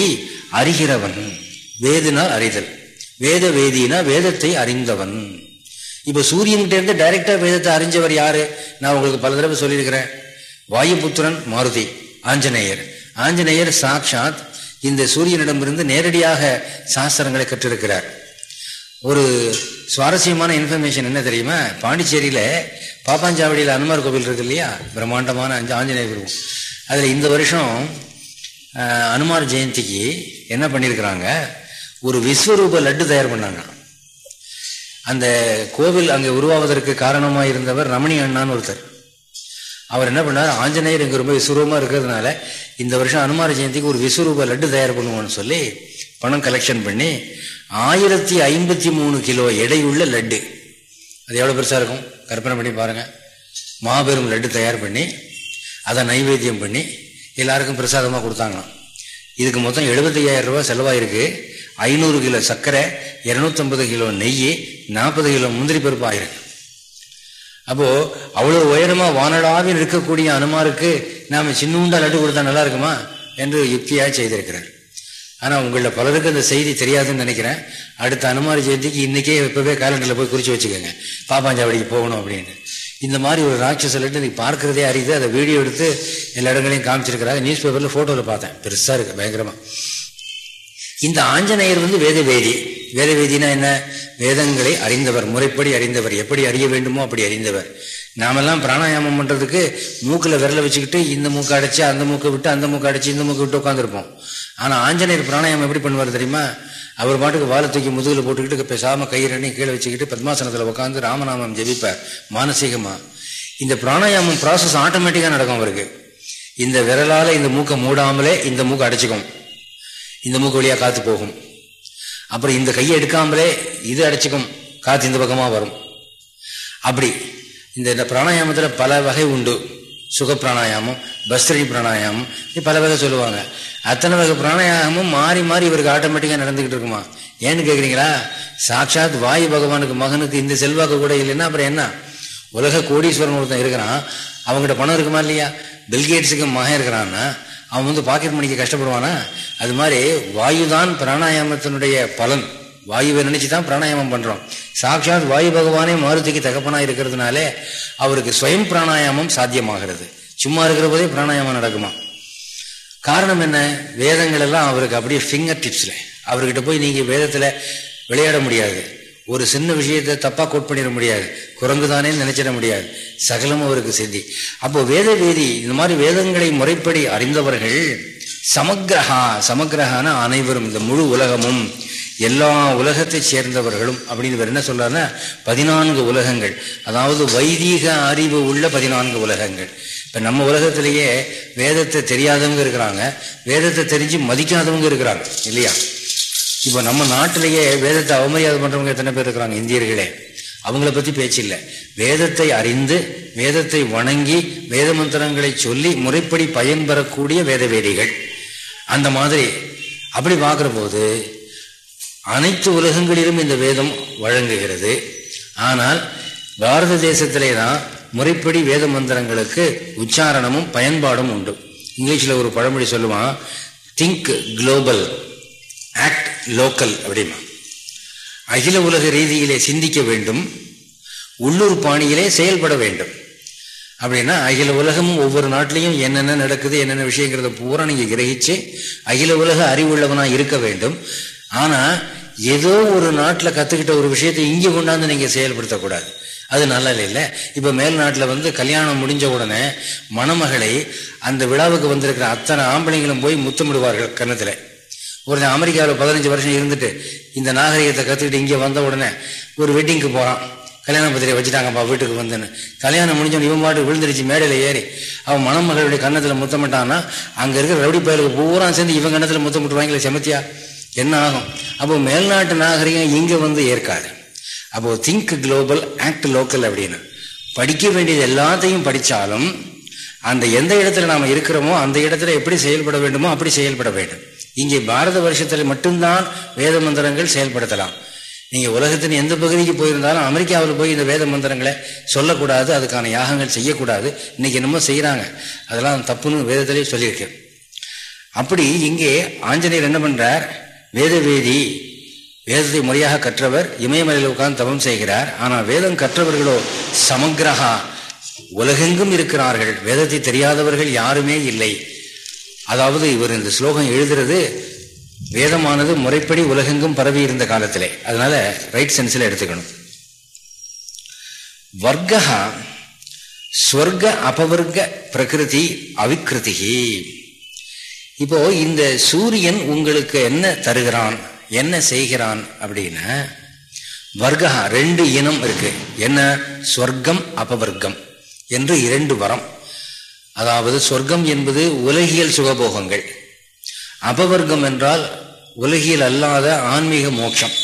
அறிகிறவன். வேதுனா அறிதல். வேத வேதினா வேதத்தை அறிந்தவன். இப்ப சூரியன்கிட்ட இருந்து டைரக்டா வேதத்தை அறிஞ்சவர் யாரு? நான் உங்களுக்கு பல தடவை சொல்லியிருக்கிறேன். வாயுபுத்திரன் மாருதி ஆஞ்சநேயர். ஆஞ்சநேயர் சாக்ஷாத் இந்த சூரியனிடமிருந்து நேரடியாக சாஸ்திரங்களை கற்றிருக்கிறார். ஒரு சுவாரஸ்யமான இன்ஃபர்மேஷன் என்ன தெரியுமா? பாண்டிச்சேரியில பாப்பாஞ்சாவடியில் அனுமார் கோவில் இருக்கு இல்லையா? பிரம்மாண்டமான அஞ்சு ஆஞ்சநேயர் குருவம். அதில் இந்த வருஷம் அனுமார் ஜெயந்திக்கு என்ன பண்ணியிருக்கிறாங்க? ஒரு விஸ்வரூப லட்டு தயார் பண்ணாங்க. அந்த கோவில் அங்கே உருவாவதற்கு காரணமாக இருந்தவர் ரமணி அண்ணான்னு ஒருத்தர். அவர் என்ன பண்ணார்? ஆஞ்சநேயர் இங்கே ரொம்ப விசுரூபமாக இருக்கிறதுனால இந்த வருஷம் அனுமார ஜெயந்திக்கு ஒரு விஸ்வரூப லட்டு தயார் பண்ணுவோம்னு சொல்லி பணம் கலெக்ஷன் பண்ணி ஆயிரத்தி ஐம்பத்தி மூணு கிலோ எடையுள்ள லட்டு. அது எவ்வளோ பெருசாக இருக்கும்? கற்பனை பண்ணி பாருங்கள் மாபெரும் லட்டு தயார் பண்ணி அதை நைவேத்தியம் பண்ணி எல்லாருக்கும் பிரசாதமாக கொடுத்தாங்களாம். இதுக்கு மொத்தம் எழுபத்தையாயிரம் ரூபா செலவாயிருக்கு. ஐநூறு கிலோ சர்க்கரை இரநூத்தம்பது கிலோ நெய் நாற்பது கிலோ முந்திரி பருப்பு ஆயிருக்கு. அப்போ அவ்வளவு உயரமா வானடாவில் இருக்கக்கூடிய அனுமாருக்கு நாம சின்னூண்டா லட்டு கொடுத்தா நல்லா இருக்குமா என்று யுக்தியா செய்திருக்கிறார். ஆனா உங்கள பலருக்கு அந்த செய்தி தெரியாதுன்னு நினைக்கிறேன். அடுத்த அனுமாரி ஜெயந்திக்கு இன்னைக்கே இப்பவே கேலண்டர்ல போய் குறிச்சு வச்சுக்கோங்க. பாப்பாஞ்சாவடிக்கு போகணும் அப்படின்னு. இந்த மாதிரி ஒரு ராட்சச லட்டு நீ பார்க்கறதே அறியுது. அதை வீடியோ எடுத்து எல்லா இடங்களையும் காமிச்சிருக்கிறாங்க. நியூஸ் பேப்பர்ல போட்டோவில் பார்த்தேன். பெருசா இருக்கு பயங்கரமா. இந்த ஆஞ்சநேயர் வந்து வேத வேதி வேத வேதினா என்ன? வேதங்களை அறிந்தவர் முறைப்படி அறிந்தவர் எப்படி அறிய வேண்டுமோ அப்படி அறிந்தவர். நாமெல்லாம் பிராணாயாமம் பண்றதுக்கு மூக்கில் விரல வச்சுக்கிட்டு இந்த மூக்கை அடைச்சி அந்த மூக்கை விட்டு அந்த மூக்கை அடைச்சு இந்த மூக்கை விட்டு உட்காந்துருப்போம் ஆனா ஆஞ்சநேயர் பிராணாயாமம் எப்படி பண்ணுவார் தெரியுமா? அவர் பாட்டுக்கு வாழை தூக்கி முதுகில் போட்டுக்கிட்டு பேசாம கயிறணி கீழே வச்சுக்கிட்டு பத்மாசனத்தில் உட்காந்து ராமநாமம் ஜெபிப்பார். மானசீகமா. இந்த பிராணாயாமம் ப்ராசஸ் ஆட்டோமேட்டிக்காக நடக்கும் அவருக்கு. இந்த விரலால இந்த மூக்கை மூடாமலே இந்த மூக்கை அடைச்சிக்கும். இந்த மூக்கு வழியா காத்து போகும். அப்புறம் இந்த கையை எடுக்காமலே இது அடைச்சிக்கும் காத்து இந்த பக்கமா வரும். அப்படி இந்த பிராணாயாமத்துல பல வகை உண்டு. சுக பிராணாயாமம் பஸ்திரி பிராணாயாமம் பல வகை சொல்லுவாங்க. அத்தனை வகை பிராணாயாமமும் மாறி மாறி இவருக்கு ஆட்டோமேட்டிக்கா நடந்துகிட்டு இருக்குமா? ஏன்னு கேக்குறீங்களா? சாட்சாத் வாயு பகவானுக்கு மகனுக்கு இந்த செல்வாக்கு கூட இல்லைன்னா அப்புறம் என்ன? உலக கோடீஸ்வரன் ஒருத்தன் இருக்கிறான். அவங்ககிட்ட பணம் இருக்குமா இல்லையா? பில்கேட்ஸுக்கு மகன் இருக்கிறான்னா அவன் வந்து பாக்கெட் மணிக்கு கஷ்டப்படுவானா? அது மாதிரி வாயு தான் பிராணாயாமத்தினுடைய பலன். வாயுவை நினைச்சு தான் பிராணாயாமம் பண்றோம். சாட்சாத் வாயு பகவானே மாருதிக்கு தகப்பனா இருக்கிறதுனாலே அவருக்கு ஸ்வயம் பிராணாயாமம் சாத்தியமாகிறது. சும்மா இருக்கிற போதே பிராணாயாமம் நடக்குமா? காரணம் என்ன? வேதங்கள் எல்லாம் அவருக்கு அப்படியே ஃபிங்கர் டிப்ஸ்ல அவர்கிட்ட போய் நீங்க வேதத்துல விளையாட முடியாது. ஒரு சின்ன விஷயத்தை தப்பாக கோட் பண்ணிட முடியாது. குரங்கு தானே நினைச்சிட முடியாது. சகலமும் அவருக்கு சித்தி. அப்போ வேத வேதி இந்த மாதிரி வேதங்களை முறைப்படி அறிந்தவர்கள் சமக்கிரகா சமக்கிரகான அனைவரும் இந்த முழு உலகமும் எல்லா உலகத்தை சேர்ந்தவர்களும் அப்படின்னு வேறு என்ன சொல்றாருன்னா பதினான்கு உலகங்கள். அதாவது வைதீக அறிவு உள்ள பதினான்கு உலகங்கள். இப்போ நம்ம உலகத்திலேயே வேதத்தை தெரியாதவங்க இருக்கிறாங்க. வேதத்தை தெரிஞ்சு மதிக்காதவங்க இருக்கிறாங்க. இல்லையா? இப்போ நம்ம நாட்டிலேயே வேதத்தை அவமரியாதை பண்ணுறவங்க எத்தனை பேர் இருக்கிறாங்க? இந்தியர்களே. அவங்கள பற்றி பேச்சு இல்லை வேதத்தை அறிந்து வேதத்தை வணங்கி வேத மந்திரங்களை சொல்லி முறைப்படி பயன்பெறக்கூடிய வேத வேதிகள் அந்த மாதிரி அப்படி பார்க்குற போது அனைத்து உலகங்களிலும் இந்த வேதம் வழங்குகிறது. ஆனால் பாரத தேசத்திலே தான் முறைப்படி வேத மந்திரங்களுக்கு உச்சாரணமும் பயன்பாடும் உண்டு. இங்கிலீஷில் ஒரு பழமொழி சொல்லுவான் திங்க் குளோபல் ஆக்ட் லோக்கல் அப்படிமா. அகில உலக ரீதியிலே சிந்திக்க வேண்டும். உள்ளூர் பாணியிலே செயல்பட வேண்டும். அப்படின்னா அகில உலகமும் ஒவ்வொரு நாட்டிலையும் என்னென்ன நடக்குது என்னென்ன விஷயங்கிறத பூரா நீங்கள் கிரகிச்சு அகில உலக அறிவுள்ளவனாக இருக்க வேண்டும். ஆனால் ஏதோ ஒரு நாட்டில் கற்றுக்கிட்ட ஒரு விஷயத்தை இங்கே கொண்டாந்து நீங்கள் செயல்படுத்தக்கூடாது. அது நல்லது இல்லை. இப்போ மேல் நாட்டில் வந்து கல்யாணம் முடிஞ்ச உடனே மணமகளை அந்த விழாவுக்கு வந்திருக்கிற அத்தனை ஆம்பளைங்களும் போய் முத்தமிடுவார்கள் கன்னத்தில். ஒரு அமெரிக்காவில் பதினஞ்சு வருஷம் இருந்துட்டு இந்த நாகரிகத்தை கற்றுக்கிட்டு இங்கே வந்த உடனே ஒரு வெட்டிங்க்கு போகிறான் கல்யாண பத்திரிகை வச்சுட்டாங்கப்பா வீட்டுக்கு வந்துன்னு. கல்யாணம் முடிஞ்சவன் இவன் பாட்டு விழுந்துருச்சு மேடையில் ஏறி. அவன் மணமகளுடைய கன்னத்தில் முத்தமிட்டான்னா அங்கே இருக்கிற ரவுடி பயலுக்கு பூரா சேர்ந்து இவன் கன்னத்தில் முத்தமிட்டுவாங்களே செமத்தியா? என்ன ஆகும்? அப்போ மேல்நாட்டு நாகரிகம் இங்கே வந்து ஏற்காது. அப்போ திங்க் குளோபல் ஆக்ட் லோக்கல் அப்படின்னு. படிக்க வேண்டியது எல்லாத்தையும் படித்தாலும் அந்த எந்த இடத்துல நாம் இருக்கிறோமோ அந்த இடத்துல எப்படி செயல்பட வேண்டுமோ அப்படி செயல்பட வேண்டும். இங்கே பாரத வருஷத்தில் மட்டும்தான் வேத மந்திரங்கள் செயல்படுத்தலாம். நீங்கள் உலகத்தின் எந்த பகுதிக்கு போயிருந்தாலும் அமெரிக்காவில் போய் இந்த வேத மந்திரங்களை சொல்லக்கூடாது அதுக்கான யாகங்கள் செய்யக்கூடாது. இன்னைக்கு என்னமோ செய்கிறாங்க அதெல்லாம் தப்புன்னு வேதத்திலே சொல்லியிருக்கு. அப்படி இங்கே ஆஞ்சநேயர் என்ன பண்ணுறார் வேதவேதி வேதத்தை முறையாக கற்றவர் இமயமலையில் உட்கார்ந்து தவம் செய்கிறார். ஆனால் வேதம் கற்றவர்களோ சமக்கிரகா உலகெங்கும் இருக்கிறார்கள். வேதத்தை தெரியாதவர்கள் யாருமே இல்லை. அதாவது இவர் இந்த ஸ்லோகம் எழுதுறது வேதமானது முறைப்படி உலகெங்கும் பரவி இருந்த காலத்திலே. அதனால ரைட் சென்ஸில் எடுத்துக்கணும். வர்க்கா ஸ்வர்க அபவர்க்க பிரகிருதி அவிக்கிருதிகி இப்போ இந்த சூரியன் உங்களுக்கு என்ன தருகிறான் என்ன செய்கிறான் அப்படின்னா வர்க்கா ரெண்டு இனம் இருக்கு. என்ன? சொர்க்கம் அபவர்க்கம் என்று இரண்டு வரம். அதாவது சொர்க்கம் என்பது உலகியல் சுகபோகங்கள். அபவர்க்கம் என்றால் உலகியல் அல்லாத ஆன்மீக மோட்சம்.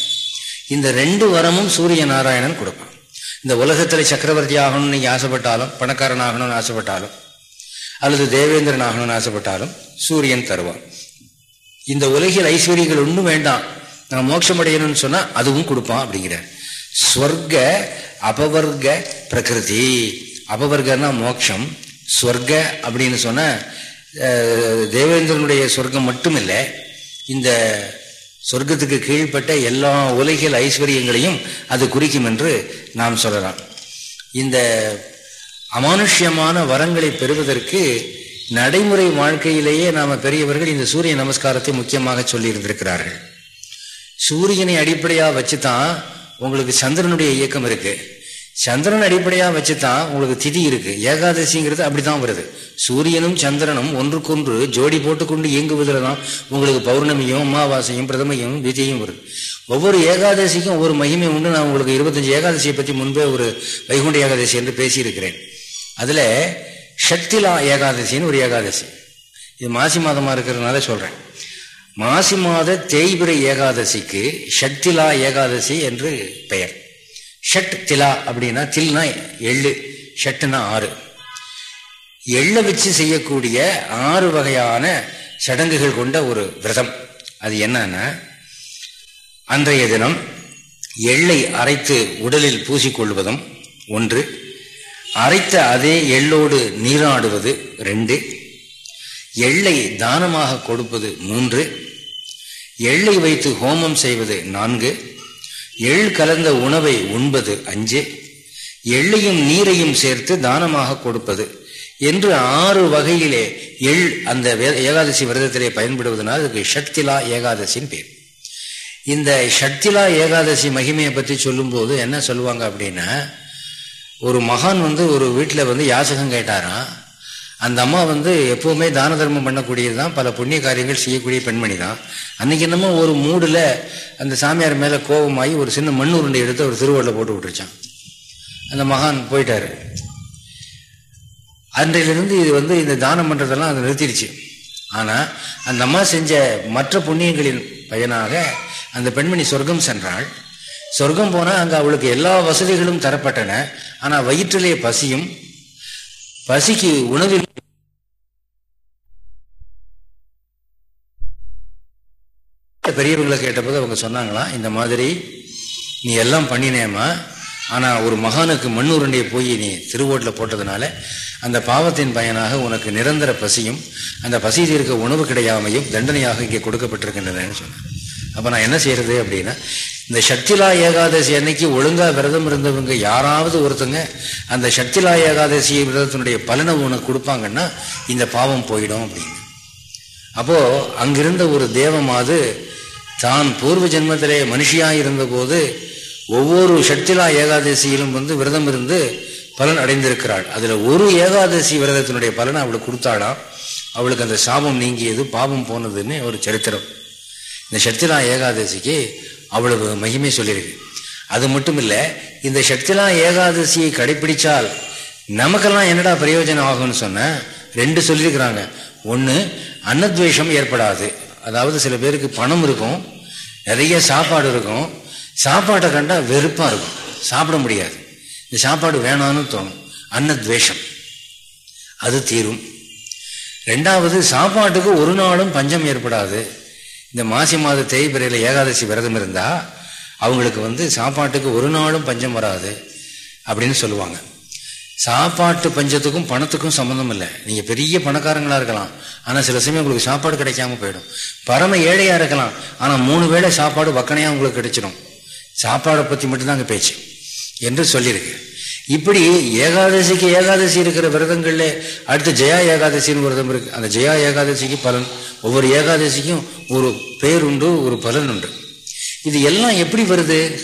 இந்த ரெண்டு வரமும் சூரிய நாராயணன் கொடுப்பான். இந்த உலகத்தில் சக்கரவர்த்தி ஆகணும்னு நீங்கள் ஆசைப்பட்டாலும் பணக்காரன் ஆகணும்னு ஆசைப்பட்டாலும் அல்லது தேவேந்திரன் ஆகணும்னு ஆசைப்பட்டாலும் சூரியன் தருவான். இந்த உலகில் ஐஸ்வர்யங்கள் ஒன்றும் வேண்டாம். நான் மோட்சம் அடையணும்னு சொன்னால் அதுவும் கொடுப்பான் அப்படிங்கிறார். ஸ்வர்க அபவர்க பிரகிருதி. அபவர்கன்னா மோட்சம். ஸ்வர்க அப்படின்னு சொன்ன தேவேந்திரனுடைய சொர்க்கம் மட்டும் இல்லை இந்த சொர்க்கத்துக்கு கீழ்ப்பட்ட எல்லா உலகில் ஐஸ்வர்யங்களையும் அது குறிக்கும் என்று நாம் சொல்லலாம். இந்த அமானுஷ்யமான வரங்களை பெறுவதற்கு நடைமுறை வாழ்க்கையிலேயே நாம் பெரியவர்கள் இந்த சூரிய நமஸ்காரத்தை முக்கியமாக சொல்லியிருந்திருக்கிறார்கள். சூரியனை அடிப்படையாக வச்சு தான் உங்களுக்கு சந்திரனுடைய இயக்கம் இருக்குது சந்திரன் அடிப்படையாக வச்சு தான் உங்களுக்கு திதி இருக்கு. ஏகாதசிங்கிறது அப்படித்தான் வருது. சூரியனும் சந்திரனும் ஒன்றுக்கொன்று ஜோடி போட்டுக்கொண்டு இயங்குவதில் தான் உங்களுக்கு பௌர்ணமியும் அமாவாசையும் பிரதமையும் விஜயும் வருது. ஒவ்வொரு ஏகாதசிக்கும் ஒவ்வொரு மகிமை உண்டு. நான் உங்களுக்கு இருபத்தஞ்சு ஏகாதசியை பற்றி முன்பே ஒரு வைகுண்ட ஏகாதசி என்று பேசியிருக்கிறேன். அதில் சக்திலா ஏகாதசின்னு ஒரு ஏகாதசி. இது மாசி மாதமாக இருக்கிறதுனால சொல்கிறேன் மாசி மாத தேய்பிரை ஏகாதசிக்கு சக்திலா ஏகாதசி என்று பெயர். ஷட் திலா அப்படின்னா தில்னா எள்ளு ஷட்டுனா ஆறு. எள்ளை வச்சு செய்யக்கூடிய ஆறு வகையான சடங்குகள் கொண்ட ஒரு விரதம். அது என்னன்னா அன்றைய தினம் எள்ளை அரைத்து உடலில் பூசிக்கொள்வதும் ஒன்று அரைத்த அதே எள்ளோடு நீராடுவது ரெண்டு எள்ளை தானமாக கொடுப்பது மூன்று எள்ளை வைத்து ஹோமம் செய்வது நான்கு எள் கலந்த உணவை உண்பது அஞ்சு. எள்ளையும் நீரையும் சேர்த்து தானமாக கொடுப்பது. என்று ஆறு வகையிலே எள் அந்த ஏகாதசி விரதத்திலே பயன்படுவதனால் அதுக்கு ஷட்திலா ஏகாதசின்னு பேர். இந்த ஷட்திலா ஏகாதசி மகிமையை பற்றி சொல்லும்போது என்ன சொல்லுவாங்க அப்படின்னா ஒரு மகான் வந்து ஒரு வீட்டில் வந்து யாசகம் கேட்டாராம். அந்த அம்மா வந்து எப்பவுமே தான தர்மம் பண்ணக்கூடியது தான் பல புண்ணிய காரியங்கள் செய்யக்கூடிய பெண்மணி தான் அன்னைக்கு என்னமோ ஒரு மூடில் அந்த சாமியார் மேலே கோபமாகி ஒரு சின்ன மண் உருண்டை எடுத்து ஒரு திருவள்ளில் போட்டு விட்டுருச்சான். அந்த மகான் போயிட்டாரு. அன்றையிலிருந்து இது வந்து இந்த தானம் பண்ணுறதெல்லாம் அதை நிறுத்திடுச்சு. ஆனால் அந்த அம்மா செஞ்ச மற்ற புண்ணியங்களின் பயனாக அந்த பெண்மணி சொர்க்கம் சென்றாள். சொர்க்கம் போனால் அங்கே அவளுக்கு எல்லா வசதிகளும் தரப்பட்டன. ஆனால் வயிற்றிலே பசியும் பசிக்கு உணவில் பெரியவர்களை கேட்டபோது அவங்க சொன்னாங்களாம் இந்த மாதிரி நீ எல்லாம் பண்ணினேம்மா ஆனால் ஒரு மகானுக்கு மண்ணுருண்டையை போய் நீ திருவோட்டில் போட்டதுனால அந்த பாவத்தின் பயனாக உனக்கு நிரந்தர பசியும் அந்த பசி தீர்க்க உணவு கிடையாமையும் தண்டனையாக இங்கே கொடுக்கப்பட்டிருக்கின்றன சொன்னேன் அப்போ நான் என்ன செய்யறது அப்படின்னா இந்த சக்திலா ஏகாதசி அன்னைக்கு ஒழுங்காக விரதம் இருந்தவங்க யாராவது ஒருத்தங்க அந்த சக்திலா ஏகாதசி விரதத்தினுடைய பலனை உனக்கு கொடுப்பாங்கன்னா இந்த பாவம் போயிடும் அப்படின்னு. அப்போது அங்கிருந்த ஒரு தேவமாது தான் பூர்வ ஜென்மத்திலே மனுஷியாக இருந்தபோது ஒவ்வொரு சக்திலா ஏகாதசியிலும் வந்து விரதம் இருந்து பலன் அடைந்திருக்கிறாள். அதில் ஒரு ஏகாதசி விரதத்தினுடைய பலனை அவளுக்கு கொடுத்தாளாம். அவளுக்கு அந்த சாபம் நீங்கியது பாவம் போனதுன்னு ஒரு சரித்திரம். இந்த சக்திலா ஏகாதசிக்கு அவ்வளவு மகிமை சொல்லியிருக்கு. அது மட்டும் இல்லை இந்த சக்திலாம் ஏகாதசியை கடைபிடிச்சால் நமக்கெல்லாம் என்னடா பிரயோஜனம் ஆகும்னு சொன்ன ரெண்டு சொல்லியிருக்கிறாங்க. ஒன்று அன்னத்வேஷம் ஏற்படாது. அதாவது சில பேருக்கு பணம் இருக்கும் நிறைய சாப்பாடு இருக்கும். சாப்பாட்டை கண்டா வெறுப்பாக இருக்கும். சாப்பிட முடியாது. இந்த சாப்பாடு வேணான்னு தோணும். அன்னத்வேஷம். அது தீரும். ரெண்டாவது சாப்பாட்டுக்கு ஒரு நாளும் பஞ்சம் ஏற்படாது. இந்த மாசி மாத தேய்பிரையில் ஏகாதசி விரதம் இருந்தால் அவங்களுக்கு வந்து சாப்பாட்டுக்கு ஒரு நாளும் பஞ்சம் வராது அப்படின்னு சொல்லுவாங்க. சாப்பாட்டு பஞ்சத்துக்கும் பணத்துக்கும் சம்மந்தம் இல்லை. நீங்கள் பெரிய பணக்காரங்களாக இருக்கலாம். ஆனால் சில சமயம் உங்களுக்கு சாப்பாடு கிடைக்காம போயிடும். பரம ஏழையாக இருக்கலாம். ஆனால் மூணு வேளை சாப்பாடு வக்கனையாக உங்களுக்கு கிடைச்சிடும். சாப்பாடை பற்றி மட்டும்தான் அங்கே பேச்சு. என்று சொல்லியிருக்கு. இப்படி ஏகாதசிக்கு ஏகாதசி இருக்கிற விரதங்கள்ல அடுத்து ஜெயா ஏகாதசின்னு விரதம் இருக்கு. அந்த ஜெயா ஏகாதசிக்கு பலன். ஒவ்வொரு ஏகாதசிக்கும் ஒரு பேர் உண்டு ஒரு பலன் உண்டு. இது எல்லாம் எப்படி வருது?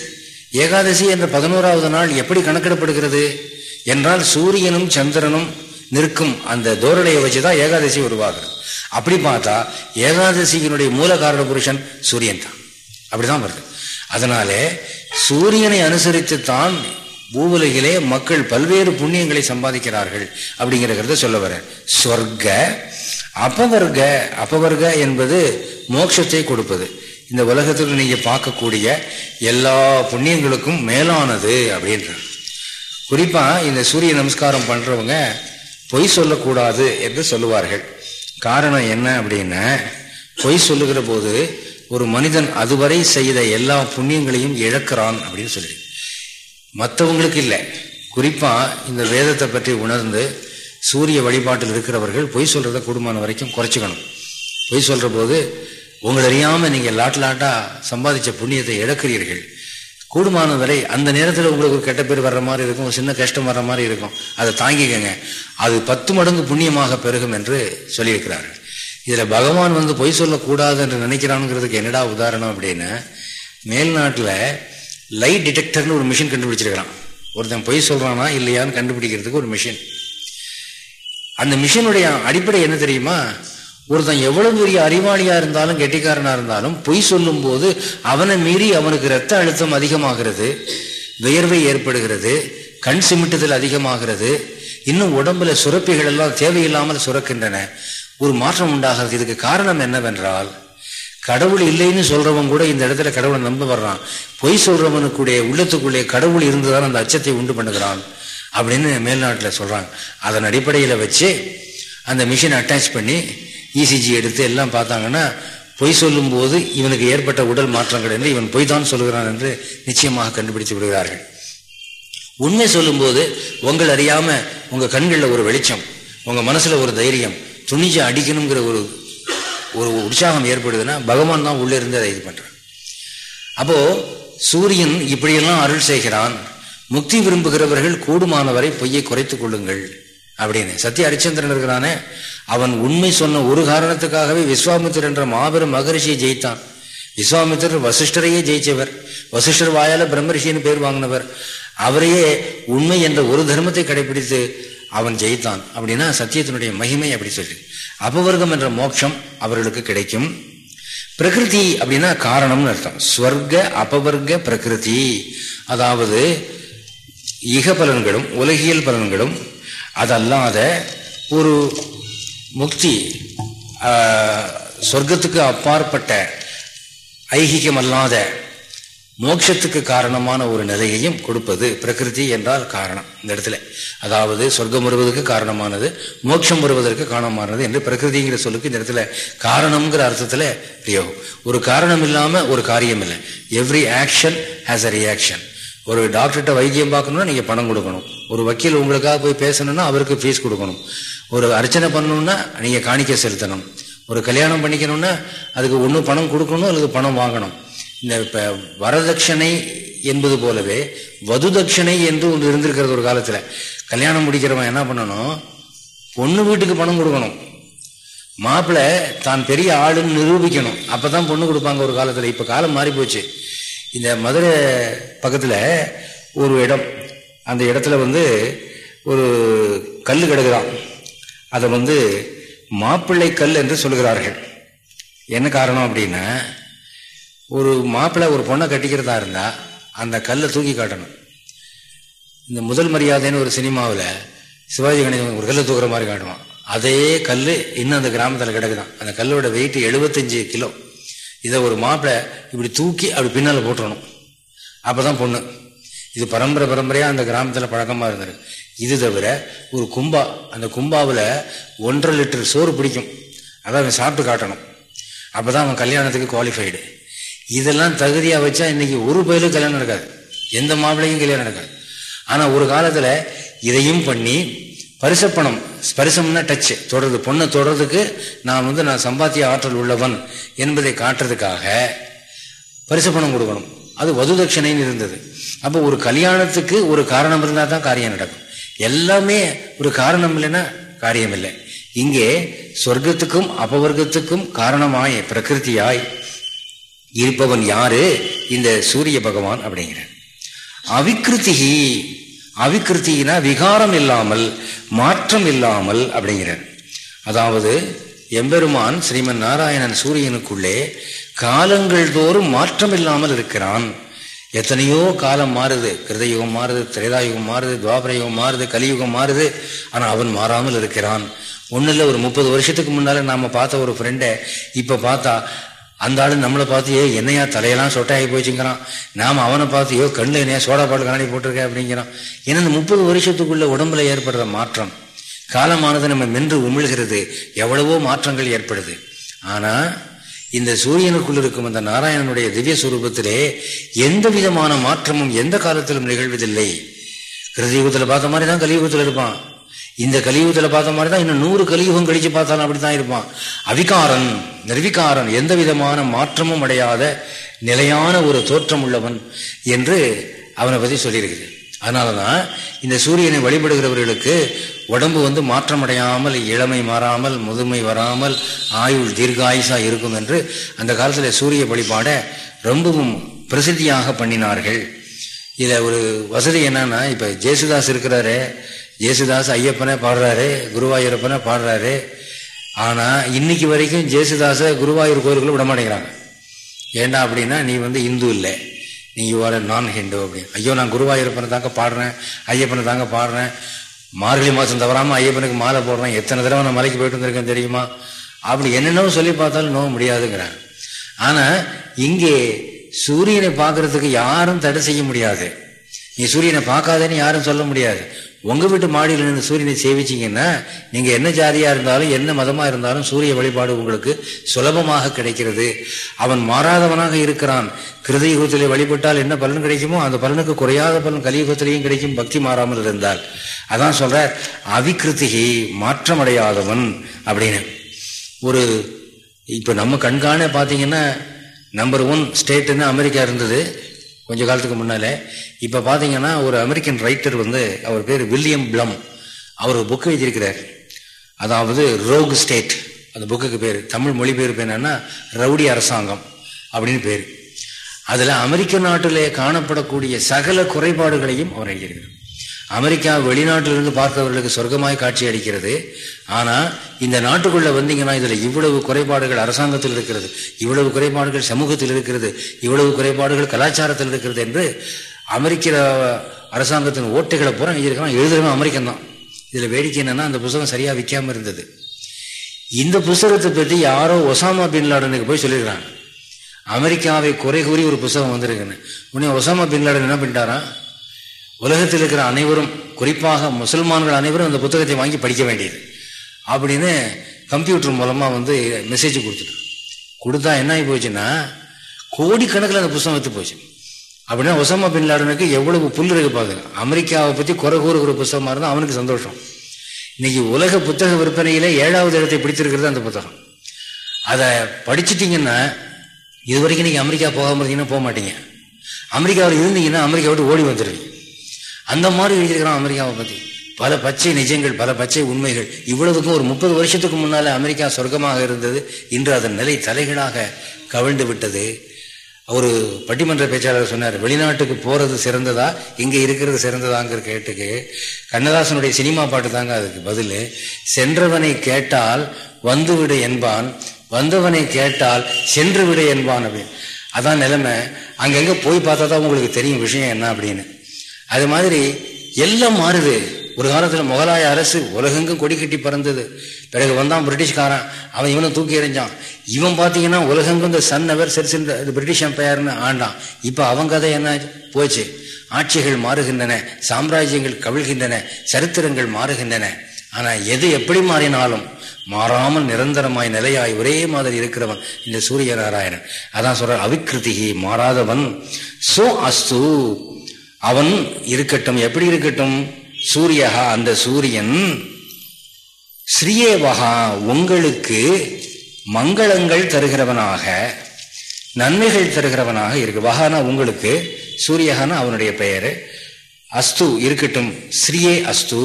ஏகாதசி என்ற பதினோராவது நாள் எப்படி கணக்கிடப்படுகிறது? என்றால் சூரியனும் சந்திரனும் நிற்கும் அந்த தோரணையை வச்சுதான் ஏகாதசி உருவாகிறது அப்படி பார்த்தா ஏகாதசியினுடைய மூல காரண புருஷன் சூரியன் தான். அப்படிதான் வருது. அதனாலே சூரியனை அனுசரித்து தான் பூவுலகிலே மக்கள் பல்வேறு புண்ணியங்களை சம்பாதிக்கிறார்கள் அப்படிங்கிறத சொல்ல வர. சொர்க்க அபவர்க அபவர்க என்பது மோட்சத்தை கொடுப்பது. இந்த உலகத்தில் நீங்கள் பார்க்கக்கூடிய எல்லா புண்ணியங்களுக்கும் மேலானது அப்படின்ற குறிப்பாக இந்த சூரிய நமஸ்காரம் பண்ணுறவங்க பொய் சொல்லக்கூடாது என்று சொல்லுவார்கள். காரணம் என்ன அப்படின்னா பொய் சொல்லுகிற போது ஒரு மனிதன் அதுவரை செய்த எல்லா புண்ணியங்களையும் இழக்கிறான் அப்படின்னு சொல்லி மற்றவங்களுக்கு இல்லை. குறிப்பாக இந்த வேதத்தை பற்றி உணர்ந்து சூரிய வழிபாட்டில் இருக்கிறவர்கள் பொய் சொல்கிறத குடும்பம் வரைக்கும் குறைச்சிக்கணும். பொய் சொல்கிற போது உங்களை அறியாமல் நீங்கள் லாட் லாட்டாக சம்பாதிச்ச புண்ணியத்தை இழக்கிறீர்கள். கூடுமான வரை அந்த நேரத்தில் உங்களுக்கு ஒரு கெட்ட பேர் வர்ற மாதிரி இருக்கும் ஒரு சின்ன கஷ்டம் வர்ற மாதிரி இருக்கும். அதை தாங்கிக்கங்க. அது பத்து மடங்கு புண்ணியமாக பெருகும் என்று சொல்லியிருக்கிறார்கள். இதில் பகவான் வந்து பொய் சொல்லக்கூடாது என்று நினைக்கிறானுங்கிறதுக்கு என்னடா உதாரணம் அப்படின்னு மேல்நாட்டில் லைட் டிடெக்டர்னு ஒரு மிஷின் கண்டுபிடிச்சிருக்கிறான். ஒருத்தன் பொய் சொல்றானா இல்லையான்னு கண்டுபிடிக்கிறதுக்கு ஒரு மிஷின் அந்த மிஷினுடைய அடிப்படை என்ன தெரியுமா? ஒருத்தன் எவ்வளவு பெரிய அறிவாளியா இருந்தாலும் கெட்டிக்காரனா இருந்தாலும் பொய் சொல்லும் போது அவனை மீறி அவனுக்கு ரத்த அழுத்தம் அதிகமாகிறது வியர்வை ஏற்படுகிறது கண் சிமிட்டுதல் அதிகமாகிறது இன்னும் உடம்புல சுரப்பிகள் எல்லாம் தேவையில்லாமல் சுரக்கின்றன. ஒரு மாற்றம் உண்டாகிறது இதுக்கு காரணம் என்னவென்றால் கடவுள் இல்லைன்னு சொல்றவன் கூட இந்த இடத்துல கடவுளை நம்ப வர்றான். பொய் சொல்றவனுக்குடைய உள்ளத்துக்குள்ளே கடவுள் இருந்துதான் அந்த அச்சத்தை உண்டு பண்ணுகிறான் அப்படின்னு மேல்நாட்டில் சொல்றாங்க. அதன் அடிப்படையில் வச்சு அந்த மிஷினை அட்டாச் பண்ணி இசிஜி எடுத்து எல்லாம் பார்த்தாங்கன்னா பொய் சொல்லும் போது இவனுக்கு ஏற்பட்ட உடல் மாற்றங்கள் என்று இவன் பொய் தான் சொல்கிறான் என்று நிச்சயமாக கண்டுபிடித்து விடுகிறார்கள். உண்மை சொல்லும்போது உங்கள் அறியாம உங்க கண்களில் ஒரு வெளிச்சம் உங்க மனசுல ஒரு தைரியம் துணிஞ்சு அடிக்கணுங்கிற ஒரு ஒரு உற்சாகம் ஏற்படுதுன்னா பகவான் தான் உள்ளே இருந்து அதை இது பண்ணுறான் அப்போ சூரியன் இப்படியெல்லாம் அருள் செய்கிறான். முக்தி விரும்புகிறவர்கள் கூடுமானவரை பொய்யை குறைத்து கொள்ளுங்கள் அப்படின்னு. சத்திய ஹரிச்சந்திரன் இருக்கிறானே அவன் உண்மை சொன்ன ஒரு காரணத்துக்காகவே விஸ்வாமித்தர் என்ற மாபெரும் மகரிஷியை ஜெயித்தான். விஸ்வாமித்திரர் வசிஷ்டரையே ஜெயிச்சவர். வசிஷ்டர் வாயால பிரம்மரிஷின்னு பேர் வாங்கினவர். அவரையே உண்மை என்ற ஒரு தர்மத்தை கடைபிடித்து அவன் ஜெயித்தான் அப்படின்னா சத்தியத்தினுடைய மகிமை அப்படி சொல்லி அபவர்க்கம் என்ற மோட்சம் அவர்களுக்கு கிடைக்கும். பிரகிருதி அப்படின்னா காரணம்னு அர்த்தம். ஸ்வர்க அபவர்க்க பிரகிருதி. அதாவது இக பலன்களும் உலகியல் பலன்களும் அதல்லாத ஒரு முக்தி சொர்க்கத்துக்கு அப்பாற்பட்ட ஐகிகமல்லாத மோட்சத்துக்கு காரணமான ஒரு நிலையையும் கொடுப்பது பிரகிருதி என்றால் காரணம் இந்த இடத்துல. அதாவது சொர்க்கம் வருவதற்கு காரணமானது மோட்சம் வருவதற்கு காரணமானது என்று பிரகிருதிங்கிற சொல்லுக்கு இந்த இடத்துல காரணம்ங்கிற அர்த்தத்தில் பிரயோகம். ஒரு காரணம் இல்லாமல் ஒரு காரியம் இல்லை. Every action has a reaction ஒரு டாக்டர்கிட்ட வைத்தியம் பார்க்கணும்னா நீங்கள் பணம் கொடுக்கணும். ஒரு வக்கீல் உங்களுக்காக போய் பேசணும்னா அவருக்கு ஃபீஸ் கொடுக்கணும். ஒரு அர்ச்சனை பண்ணணும்னா நீங்கள் காணிக்க செலுத்தணும். ஒரு கல்யாணம் பண்ணிக்கணும்னா அதுக்கு ஒன்று பணம் கொடுக்கணும் அல்லது பணம் வாங்கணும். இந்த இப்போ வரதட்சணை என்பது போலவே வது தட்சணை என்று ஒன்று இருந்திருக்கிறது ஒரு காலத்தில். கல்யாணம் முடிக்கிறவன் என்ன பண்ணணும்? பொண்ணு வீட்டுக்கு பணம் கொடுக்கணும். மாப்பிள்ளை தான் பெரிய ஆளுன்னு நிரூபிக்கணும். அப்போ தான் பொண்ணு கொடுப்பாங்க ஒரு காலத்தில். இப்போ காலம் மாறி போச்சு. இந்த மதுரை பக்கத்தில் ஒரு இடம். அந்த இடத்துல வந்து ஒரு கல் கிடக்குதான் அதை வந்து மாப்பிள்ளை கல் என்று சொல்கிறார்கள் என்ன காரணம் அப்படின்னா ஒரு மாப்பிள்ளை ஒரு பொண்ணை கட்டிக்கிறதா இருந்தால் அந்த கல்லை தூக்கி காட்டணும். இந்த முதல் மரியாதைன்னு ஒரு சினிமாவில் சிவாஜி கணேசன் ஒரு கல்லை தூக்குற மாதிரி காட்டுவான். அதே கல் இன்னும் அந்த கிராமத்தில் கிடக்குதான். அந்த கல்லோட வெயிட் எழுபத்தஞ்சு கிலோ. இதை ஒரு மாப்பிள்ளை இப்படி தூக்கி அப்படி பின்னால் போட்டுடணும் அப்போ தான் பொண்ணு. இது பரம்பரை பரம்பரையாக அந்த கிராமத்தில் பழக்கமாக இருந்தது. இது தவிர ஒரு கும்பா அந்த கும்பாவில் ஒன்றரை லிட்டர் சோறு பிடிக்கும். அதான் அவன் சாப்பிட்டு காட்டணும். அப்போ தான் அவன் கல்யாணத்துக்கு குவாலிஃபைடு இதெல்லாம் தகுதியாக வச்சா இன்னைக்கு ஒரு பயிலும் கல்யாணம் நடக்காது. எந்த மாப்பிள்ளையும் கல்யாணம் நடக்காது. ஆனால் ஒரு காலத்தில் இதையும் பண்ணி பரிசப்பணம் ஸ்பரிசம்னா டச்சு தொடர்றது பொண்ணை தொடர்றதுக்கு நான் வந்து நான் சம்பாத்திய ஆற்றல் உள்ளவன் என்பதை காட்டுறதுக்காக பரிசப்பணம் கொடுக்கணும். அது வதுதட்சணைன்னு இருந்தது. அப்போ ஒரு கல்யாணத்துக்கு ஒரு காரணம் இருந்தால் தான் காரியம் நடக்கும். எல்லாமே ஒரு காரணம் இல்லைன்னா காரியம் இல்லை இங்கே சொர்க்கத்துக்கும் அபவர்க்கத்துக்கும் காரணமாய் பிரகிருத்தியாய் இருப்பவன் யாரு? இந்த சூரிய பகவான் அப்படிங்கிற அவிக்கிருத்திகி அவிக்கிருத்தினா விகாரம் இல்லாமல் மாற்றம் இல்லாமல் அப்படிங்கிறார். அதாவது எம்பெருமான் ஸ்ரீமன் நாராயணன் சூரியனுக்குள்ளே காலங்கள் தோறும் மாற்றம் இல்லாமல் இருக்கிறான். எத்தனையோ காலம் மாறுது. கிருதயுகம் மாறுது திரேதாயுகம் மாறுது துவாபரயுகம் மாறுது கலியுகம் மாறுது. ஆனால் அவன் மாறாமல் இருக்கிறான். ஒன்றும் இல்லை ஒரு முப்பது வருஷத்துக்கு முன்னால் நாம் பார்த்த ஒரு ஃப்ரெண்டை இப்போ பார்த்தா அந்த ஆள் நம்மளை பார்த்து ஏ என்னையா தலையெல்லாம் சொட்டாகி போச்சுங்கிறான் நாம் அவனை பார்த்து ஏ கண்ணு என்னையா சோடா பாட்டு கண்ணாடி போட்டிருக்க? அப்படிங்கிறான். ஏன்னா இந்த முப்பது வருஷத்துக்குள்ள உடம்புல ஏற்படுற மாற்றம் காலமானது நம்ம மென்று உமிழ்கிறது எவ்வளவோ மாற்றங்கள் ஏற்படுது. ஆனால் இந்த சூரியனுக்குள் இருக்கும் அந்த நாராயணனுடைய திவ்ய சுரூபத்திலே எந்த விதமான மாற்றமும் எந்த காலத்திலும் நிகழ்வதில்லை. கிருதயுகத்தில் பார்த்த மாதிரி தான் கலியுகத்தில் இருப்பான். இந்த கலியுகத்தில் பார்த்த மாதிரி தான் இன்னும் நூறு கலியுகம் கழிச்சு பார்த்தாலும் அப்படித்தான் இருப்பான். அவிகாரன் நிர்விகாரன் எந்த விதமான மாற்றமும் அடையாத நிலையான ஒரு தோற்றம் உள்ளவன் என்று அவனை பற்றி சொல்லியிருக்குது அதனால தான் இந்த சூரியனை வழிபடுகிறவர்களுக்கு உடம்பு வந்து மாற்றமடையாமல் இளமை மாறாமல் முதுமை வராமல் ஆயுள் தீர்காயுசா இருக்கும் என்று அந்த காலத்தில் சூரிய வழிபாட ரொம்பவும் பிரசித்தியாக பண்ணினார்கள். இதில் ஒரு வசதி என்னன்னா இப்போ ஜேசுதாஸ் இருக்கிறாரு ஜேசுதாஸ் ஐயப்பனை பாடுறாரு குருவாயூரப்பனை பாடுறாரு. ஆனால் இன்னைக்கு வரைக்கும் ஜேசுதாஸை குருவாயூர் கோயிலுக்குள்ள விட மாட்டேங்கிறாங்க. ஏண்டா அப்படின்னா நீ வந்து இந்து இல்லை. நீ யூஆர் நான் ஹிண்டு அப்படின்னு ஐயோ நான் குருவாயூரப்பனை தாங்க பாடுறேன் ஐயப்பனை தாங்க பாடுறேன். மார்கழி மாதம் தவறாமல் ஐயப்பனுக்கு மாலை போடுறேன். எத்தனை தடவை நான் மலைக்கு போயிட்டு வந்திருக்கேன் தெரியுமா? அப்படி என்னென்னவோ சொல்லி பார்த்தாலும் நோவ முடியாதுங்கிறேன் ஆனால் இங்கே சூரியனை பார்க்கறதுக்கு யாரும் தடை செய்ய முடியாது. நீ சூரியனை பார்க்காதேன்னு யாரும் சொல்ல முடியாது. உங்க வீட்டு மாடியில் இருந்து சூரியனை சேவிச்சிங்கன்னா நீங்க என்ன ஜாதியா இருந்தாலும் என்ன மதமா இருந்தாலும் சூரிய வழிபாடு உங்களுக்கு சுலபமாக கிடைக்கிறது. அவன் மாறாதவனாக இருக்கிறான். கிருதயுகத்திலே வழிபட்டால் என்ன பலன் கிடைக்குமோ அந்த பலனுக்கு குறையாத பலன் கலியுகத்திலேயும் கிடைக்கும். பக்தி மாறாமல் இருந்தால். அதான் சொல்ற அவிகிருத்திகை மாற்றமடையாதவன் அப்படின்னு. ஒரு இப்ப நம்ம கண்காண பாத்தீங்கன்னா நம்பர் ஒன் ஸ்டேட்டுன்னு அமெரிக்கா இருந்தது. கொஞ்ச காலத்துக்கு முன்னாலே இப்போ பார்த்தீங்கன்னா ஒரு அமெரிக்கன் ரைட்டர் வந்து அவர் பேர் வில்லியம் பிளம் அவர் ஒரு புக் எழுதியிருக்கிறார். அதாவது ரோக் ஸ்டேட் அந்த புக்குக்கு பேர். தமிழ் மொழிபெயர்ப்பு என்னன்னா ரவுடி அரசாங்கம் அப்படின்னு பேர். அதில் அமெரிக்க நாட்டிலே காணப்படக்கூடிய சகல குறைபாடுகளையும் அவர் எழுதியிருக்கிறார். அமெரிக்கா வெளிநாட்டிலிருந்து பார்ப்பவர்களுக்கு சொர்க்கமாய் காட்சி அளிக்கிறது ஆனால் இந்த நாட்டுக்குள்ளே வந்தீங்கன்னா இதில் இவ்வளவு குறைபாடுகள் அரசாங்கத்தில் இருக்கிறது இவ்வளவு குறைபாடுகள் சமூகத்தில் இருக்கிறது இவ்வளவு குறைபாடுகள் கலாச்சாரத்தில் இருக்கிறது என்று அமெரிக்க அரசாங்கத்தின் ஓட்டைகளை பூரா எழுதியிருக்கலாம் எழுதுறவன் அமெரிக்கன் தான் இதில் வேடிக்கை என்னென்னா அந்த புத்தகம் சரியாக விற்காமல் இருந்தது. இந்த புத்தகத்தை பற்றி யாரோ ஒசாமா பின்லாடனுக்கு போய் சொல்லியிருக்கிறாங்க. அமெரிக்காவை குறை கூறி ஒரு புஸ்தகம் வந்திருக்குன்னு. உடனே ஒசாமா பின்லாடன் என்ன பண்ணிட்டாரா உலகத்தில் இருக்கிற அனைவரும் குறிப்பாக முசல்மான்கள் அனைவரும் அந்த புத்தகத்தை வாங்கி படிக்க வேண்டியது. அப்படின்னு கம்ப்யூட்டர் மூலமாக வந்து மெசேஜ் கொடுத்துட்டான் கொடுத்தா என்ன ஆகி போச்சுன்னா கோடிக்கணக்கில் அந்த புஸ்தகம் எடுத்து போச்சு. அப்படின்னா ஒசாமா பின் லாடனுக்கு எவ்வளவு புல் இருக்கு பாருங்க. அமெரிக்காவை பற்றி குறை கூறுகிற புத்தகமாக இருந்தால் அவனுக்கு சந்தோஷம். இன்னைக்கு உலக புத்தக விற்பனையில் ஏழாவது இடத்தை பிடிச்சிருக்கிறது அந்த புத்தகம். அதை படிச்சுட்டீங்கன்னா இது வரைக்கும் நீங்கள் அமெரிக்கா போகாமல் இருந்தீங்கன்னா போக மாட்டீங்க. அமெரிக்காவில் இருந்தீங்கன்னா அமெரிக்கா விட்டு ஓடி வந்துடுவீங்க அந்த மாதிரி எழுதியிருக்கிறான் அமெரிக்காவை பற்றி பல பச்சை நிஜங்கள் பல பச்சை உண்மைகள். இவ்வளவுக்கும் ஒரு முப்பது வருஷத்துக்கு முன்னால அமெரிக்கா சொர்க்கமாக இருந்தது. இன்று அதன் நிலை தலைகளாக கவிழ்ந்து விட்டது. ஒரு பட்டிமன்ற பேச்சாளர் சொன்னார் வெளிநாட்டுக்கு போறது சிறந்ததா? இங்க இருக்கிறது சிறந்ததாங்கிற கேட்டுக்கு. கண்ணதாசனுடைய சினிமா பாட்டு தாங்க அதுக்கு பதில். சென்றவனை கேட்டால் வந்துவிடு என்பான். வந்தவனை கேட்டால் சென்று விடு என்பான் அப்படின்னு. அதான் நிலைமை. அங்கங்க போய் பார்த்தா தான் உங்களுக்கு தெரியும் விஷயம் என்ன அப்படின்னு. அது மாதிரி எல்லாம் மாறுது. ஒரு காலத்தில் முகலாய அரசு உலகெங்கும் கொடி கட்டி பறந்தது. பிறகு வந்தான் பிரிட்டிஷ்காரன். அவன் இவனை தூக்கி எறிஞ்சான். இவன் பார்த்தீங்கன்னா உலகெங்கும் இந்த சன் அவர் செர்ஸ் இந்த பிரிட்டிஷ் எம்பையர்னு ஆண்டான். இப்போ அவன் கதை என்ன போச்சு. ஆட்சிகள் மாறுகின்றன சாம்ராஜ்யங்கள் கவிழ்கின்றன சரித்திரங்கள் மாறுகின்றன. ஆனால் எது எப்படி மாறினாலும் மாறாமல் நிரந்தரமாய் நிலையாய் ஒரே மாதிரி இருக்கிறவன் இந்த சூரிய நாராயணன் அதான் சொல்ற அவிக்கிருதிகி மாறாதவன். சோ அஸ்து. அவன் இருக்கட்டும் எப்படி இருக்கட்டும்? சூரியகா அந்த சூரியன் ஸ்ரீயேவகா உங்களுக்கு மங்களங்கள் தருகிறவனாக நன்மைகள் தருகிறவனாக இருக்கு. வகானா உங்களுக்கு சூரியகானா அவனுடைய பெயர். அஸ்து இருக்கட்டும் ஸ்ரீயே அஸ்து.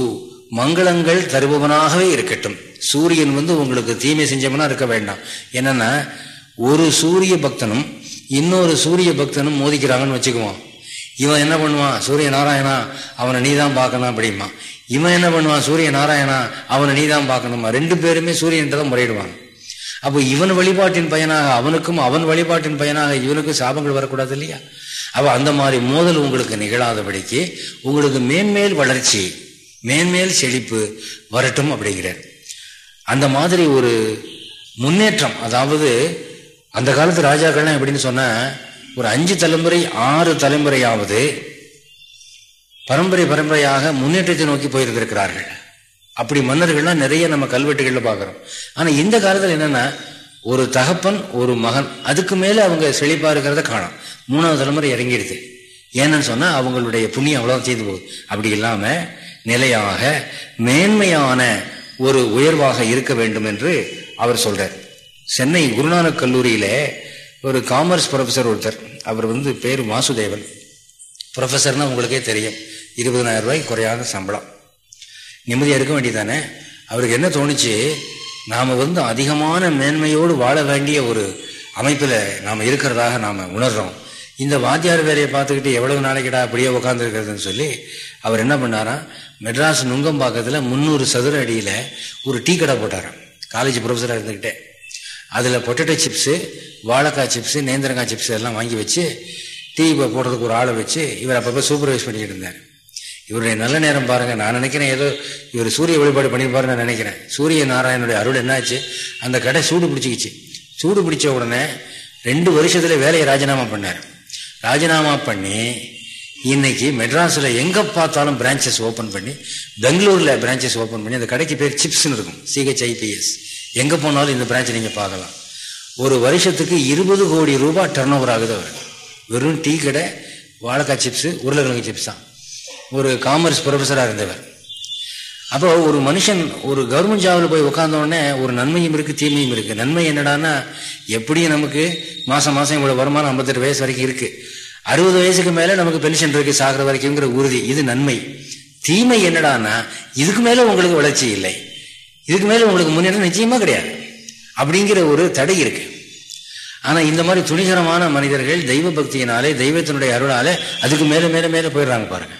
மங்களங்கள் தருபவனாகவே இருக்கட்டும். சூரியன் வந்து உங்களுக்கு தீமை செஞ்சவனா இருக்க வேண்டாம். என்னன்னா ஒரு சூரிய பக்தனும் இன்னொரு சூரிய பக்தனும் மோதிக்கிறாங்கன்னு வச்சுக்குவோம். இவன் என்ன பண்ணுவான்? சூரிய நாராயணா அவனை நீ தான் பார்க்கணும் அப்படிமா இவன் என்ன பண்ணுவான்? சூரிய நாராயணா அவனை நீ தான் பார்க்கணுமா ரெண்டு பேருமே சூரியன் தான் முறையிடுவாங்க. அப்போ இவன் வழிபாட்டின் பயனாக அவனுக்கும் அவன் வழிபாட்டின் பயனாக இவனுக்கும் சாபங்கள் வரக்கூடாது இல்லையா? அப்போ அந்த மாதிரி மோதல் உங்களுக்கு நிகழாதபடிக்கு உங்களுக்கு மேன்மேல் வளர்ச்சி மேன்மேல் செழிப்பு வரட்டும் அப்படிங்கிறார். அந்த மாதிரி ஒரு முன்னேற்றம் அதாவது அந்த காலத்து ராஜாக்கள்லாம் எப்படின்னு சொன்ன ஒரு அஞ்சு தலைமுறை ஆறு தலைமுறையாவது பரம்பரை பரம்பரையாக முன்னேற்றத்தை நோக்கி போயிருந்திருக்கிறார்கள். அப்படி மன்னர்கள்லாம் நிறைய நம்ம கல்வெட்டுகள்ல பார்க்குறோம். ஆனால் இந்த காலத்தில் என்னென்னா ஒரு தகப்பன் ஒரு மகன் அதுக்கு மேலே அவங்க செழிப்பாக இருக்கிறத காணும். மூணாவது தலைமுறை இறங்கிடுது. ஏன்னு சொன்னால் அவங்களுடைய புண்ணியம் அவ்வளோ செய்து போகுது. அப்படி இல்லாமல் நிலையாக மேன்மையான ஒரு உயர்வாக இருக்க வேண்டும் என்று அவர் சொல்கிறார் சென்னை குருநானக் கல்லூரியில் ஒரு காமர்ஸ் ப்ரொஃபஸர் ஒருத்தர் அவர் வந்து பேர் வாசுதேவன். ப்ரொஃபஸர்னால் உங்களுக்கே தெரியும். இருபதனாயிரம் ரூபாய் குறையாத சம்பளம். நிம்மதியாக இருக்க வேண்டியதானே அவருக்கு என்ன தோணுச்சு? நாம் வந்து அதிகமான மேன்மையோடு வாழ வேண்டிய ஒரு அமைப்பில் நாம் இருக்கிறதாக நாம் உணர்கிறோம் இந்த வாத்தியார் வேலையை பார்த்துக்கிட்டு எவ்வளவு நாளைக்கிடா அப்படியே உட்காந்துருக்கிறதுன்னு சொல்லி அவர் என்ன பண்ணாரா? மெட்ராஸ் நுங்கம்பாக்கத்தில் முந்நூறு சதுர அடியில் ஒரு டீ கடை போட்டாராம். காலேஜ் ப்ரொஃபஸராக இருந்துக்கிட்டே அதில் பொட்டேட்டோ சிப்ஸு வாழைக்காய் சிப்ஸு நேந்திரங்காய் சிப்ஸ் எல்லாம் வாங்கி வச்சு டீ போடுறதுக்கு ஒரு ஆளை வச்சு இவர் அப்பப்போ சூப்பர்வைஸ் பண்ணிக்கிட்டு இருந்தார். இவருடைய நல்ல நேரம் பாருங்கள் நான் நினைக்கிறேன் ஏதோ இவர் சூரிய வழிபாடு பண்ணியிருப்பாருன்னு நான் நினைக்கிறேன். சூரிய நாராயணனுடைய அருள் என்னாச்சு? அந்த கடை சூடு பிடிச்சிக்கிச்சு. சூடு பிடிச்ச உடனே ரெண்டு வருஷத்தில் வேலையை ராஜினாமா பண்ணார். ராஜினாமா பண்ணி இன்னைக்கு மெட்ராஸில் எங்கே பார்த்தாலும் பிரான்ச்சஸ் ஓப்பன் பண்ணி பெங்களூரில் பிரான்ச்சஸ் ஓப்பன் பண்ணி அந்த கடைக்கு பேர் சிப்ஸ்னு இருக்கும். சிஹெச்ஐபிஎஸ் எங்கே போனாலும் இந்த பிரான்ச்சை நீங்கள் பார்க்கலாம். ஒரு வருஷத்துக்கு இருபது கோடி ரூபாய் டர்ன் ஓவர் ஆகுது அவர் வெறும் டீ கடை வாழைக்காய் சிப்ஸு உருளைக்கிழங்கு சிப்ஸ் தான். ஒரு காமர்ஸ் ப்ரொஃபஸராக இருந்தவர். அப்போ ஒரு மனுஷன் ஒரு கவர்மெண்ட் ஜாபில் போய் உட்காந்தோடனே ஒரு நன்மையும் இருக்குது தீமையும் இருக்குது நன்மை என்னடான்னா எப்படியும் நமக்கு மாதம் மாதம் இவ்வளோ வருமானம் ஐம்பத்தெட்டு வயசு வரைக்கும் இருக்குது அறுபது வயசுக்கு மேலே நமக்கு பென்ஷன் இருக்குது சாகிற வரைக்குங்கிற உறுதி. இது நன்மை. தீமை என்னடான்னா இதுக்கு மேலே உங்களுக்கு வளர்ச்சி இல்லை. இதுக்கு மேலே உங்களுக்கு முன்னேற்றம் நிச்சயமாக கிடையாது. அப்படிங்கிற ஒரு தடை இருக்கு. ஆனால் இந்த மாதிரி துணிகரமான மனிதர்கள் தெய்வ பக்தியினாலே தெய்வத்தினுடைய அருளாலே அதுக்கு மேலே மேலே மேலே போயிடுறாங்க பாருங்க.